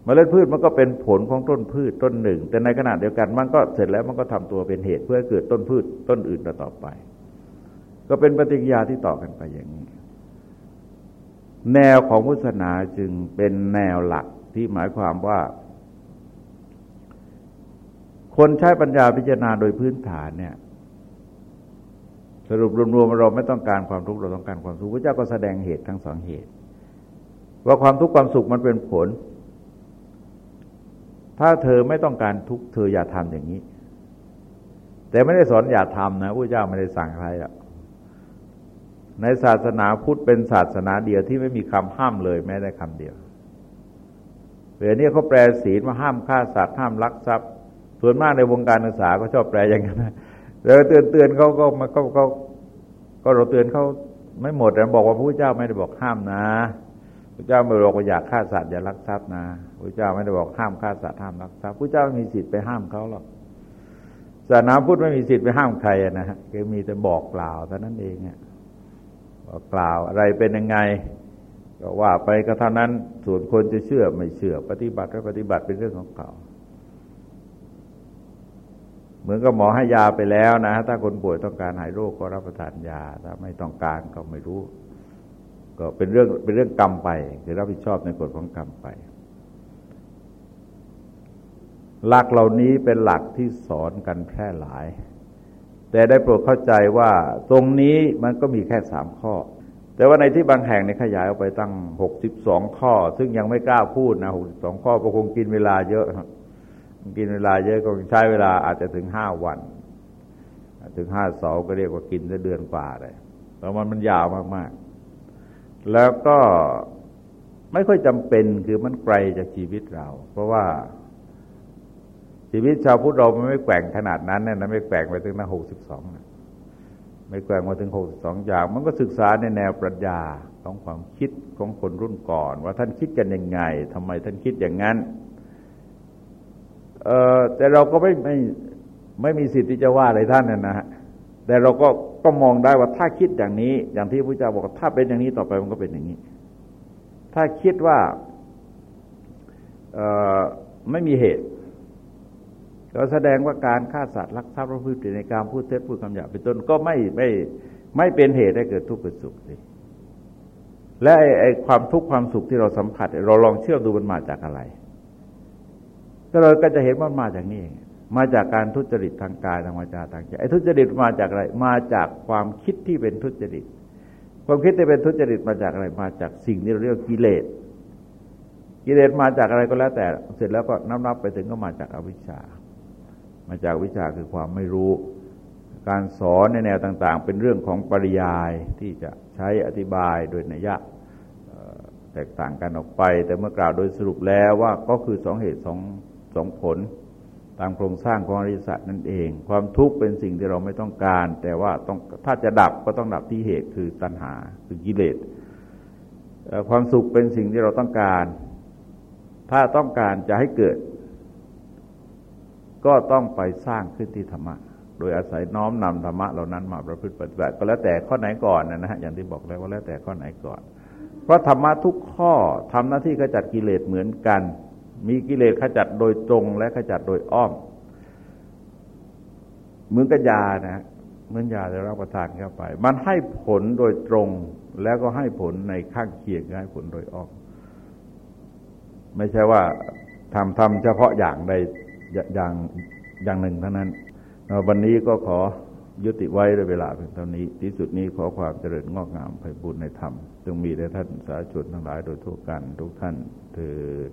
เมล็ดพืชมันก็เป็นผลของต้นพืชต้นหนึ่ง แต่ในขณะเดียวกันมันก็เสร็จแล้วมันก็ทำตัวเป็นเหตุเพื่อให้เกิดต้นพืชต้นอื่นต่อไป ก็เป็นปฏิกิริยาที่ต่อกันไปอย่างนี้ แนวของพุทธศาสนาจึงเป็นแนวหลักที่หมายความว่า คนใช้ปัญญาพิจารณาโดยพื้นฐานเนี่ย สรุปรวมๆเราไม่ต้องการความทุกข์เราต้องการความสุขพระเจ้าก็แสดงเหตุทั้งสองเหตุ ว่าความทุกข์ความสุขมันเป็นผล ถ้าเธอไม่ต้องการทุกข์เธออย่าทำอย่างนี้ แต่ไม่ได้สอนอย่าทำนะพระเจ้าไม่ได้สั่งใครอะในศาสนาพุทธเป็นศาสนาเดียวที่ไม่มีคำห้ามเลยแม้แต่คำเดียวเดี๋ยวนี้เขาแปลศีลมาห้ามฆ่าสัตว์ห้ามลักทรัพย์ ส่วนมากในวงการศึกษาก็ชอบแปลอย่างนั้น แล้วเตือนเตือนเขาก็มาก็ก็ก็เราเตือนเขาไม่หมดแต่บอกว่าพระเจ้าไม่ได้บอกห้ามนะพระเจ้าไม่บอกว่าอยากฆ่าสัตว์อย่าลักทรัพย์นะพระเจ้าไม่ได้บอกห้ามฆ่าสัตว์ห้ามลักทรัพย์พระเจ้าไม่มีสิทธิ์ไปห้ามเขาหรอกศาสนาพุทธไม่มีสิทธิ์ไปห้ามใครนะฮะก็มีแต่บอกกล่าวเท่านั้นเองเนี่ยบอกกล่าวอะไรเป็นยังไงก็ว่าไปก็เท่านั้นส่วนคนจะเชื่อไม่เชื่อ ปฏิบัติก็ปฏิบัติเป็นเรื่องของเขา เหมือนกับหมอให้ยาไปแล้วนะ ถ้าคนป่วยต้องการหายโรคก็รับประทานยา ถ้าไม่ต้องการก็ไม่รู้ ก็เป็นเรื่องเป็นเรื่องกรรมไป คือรับผิดชอบในกฎของกรรมไป หลักเหล่านี้เป็นหลักที่สอนกันแพร่หลาย แต่ได้โปรดเข้าใจว่าตรงนี้มันก็มีแค่สามข้อ แต่ว่าในที่บางแห่งในขยายออกไปตั้งหกสิบสองข้อ ซึ่งยังไม่กล้าพูดนะหกสิบสองข้อก็คงกินเวลาเยอะ กินเวลาเยอะก็ใช้เวลาอาจจะถึงห้าวัน ถึงห้าเสาก็เรียกว่ากินได้เดือนกว่าเลยเพราะมันมันยาวมากๆ แล้วก็ไม่ค่อยจำเป็นคือมันไกลจากชีวิตเรา เพราะว่าชีวิตชาวพุทธเรามันไม่แกว่งขนาดนั้นนะไม่แกว่งไปถึงตั้งหกสิบสองไม่แกว่งมาถึงหกสิบสองอย่าง มันก็ศึกษาในแนวปรัชญาของความคิดของคนรุ่นก่อน ว่าท่านคิดกันยังไงทำไมท่านคิดอย่างนั้น เออแต่เราก็ไม่ไม่ไม่มีสิทธิ์ที่จะว่าอะไรท่านนะฮะแต่เราก็ก็มองได้ว่าถ้าคิดอย่างนี้ อย่างที่พระเจ้าบอกถ้าเป็นอย่างนี้ต่อไปมันก็เป็นอย่างนี้ ถ้าคิดว่าไม่มีเหตุก็แสดงว่าการฆ่าสัตว์ลักทรัพย์ประพฤติในการพูดเท็จพูดคำหยาบเป็นต้นก็ไม่ไม่ไม่เป็นเหตุให้เกิดทุกข์เกิดสุขสิและไอ้ความทุกข์ความสุขที่เราสัมผัส เราลองเชื่อดูมันมาจากอะไร ก็เราก็จะเห็นว่ามาจากนี่เองมาจากการทุจริตทางกายทางวาจาทางใจไอ้ทุจริตมาจากอะไร มาจากความคิดที่เป็นทุจริต ความคิดที่เป็นทุจริตมาจากอะไร มาจากสิ่งที่เราเรียกกิเลส กิเลสมาจากอะไรก็แล้วแต่ เสร็จแล้วก็นับนับไปถึงก็มาจากอวิชชา มาจากวิชาคือความไม่รู้ การสอนในแนวต่าง ๆ เป็นเรื่องของปริยายที่จะใช้อธิบายโดยนัยยะแตกต่างกันออกไป แต่เมื่อกล่าวโดยสรุปแล้วว่าก็คือสองเหตุสอง สองผล ตามโครงสร้างของอริสัตนั่นเอง ความทุกข์เป็นสิ่งที่เราไม่ต้องการ แต่ว่าต้องถ้าจะดับก็ต้องดับที่เหตุคือตัณหาคือกิเลสความสุขเป็นสิ่งที่เราต้องการ ถ้าต้องการจะให้เกิด ก็ต้องไปสร้างขึ้นที่ธรรมะ โดยอาศัยน้อมนำธรรมะเหล่านั้นมาประพฤติปฏิบัติ ก็แล้วแต่ข้อไหนก่อนนะฮะอย่างที่บอกแล้วว่าแล้วแต่ข้อไหนก่อน เพราะธรรมะทุกข้อทำหน้าที่ขจัดกิเลสเหมือนกัน มีกิเลสขจัดโดยตรงและขจัดโดยอ้อม เหมือนกับยานะเหมือนยาที่รับประทานเข้าไป มันให้ผลโดยตรง แล้วก็ให้ผลในข้างเคียงให้ผลโดยอ้อม ไม่ใช่ว่าทำทำเฉพาะอย่างใดอย่างอย่างหนึ่งเท่านั้น วันนี้ก็ขอยุติไว้ในเวลาเพียงเท่านี้ ที่สุดนี้ขอความเจริญงอกงามไปบุญในธรรมจึงมีแด่ท่านสาธุชนทั้งหลายโดยทั่วกันทุกท่านเถิด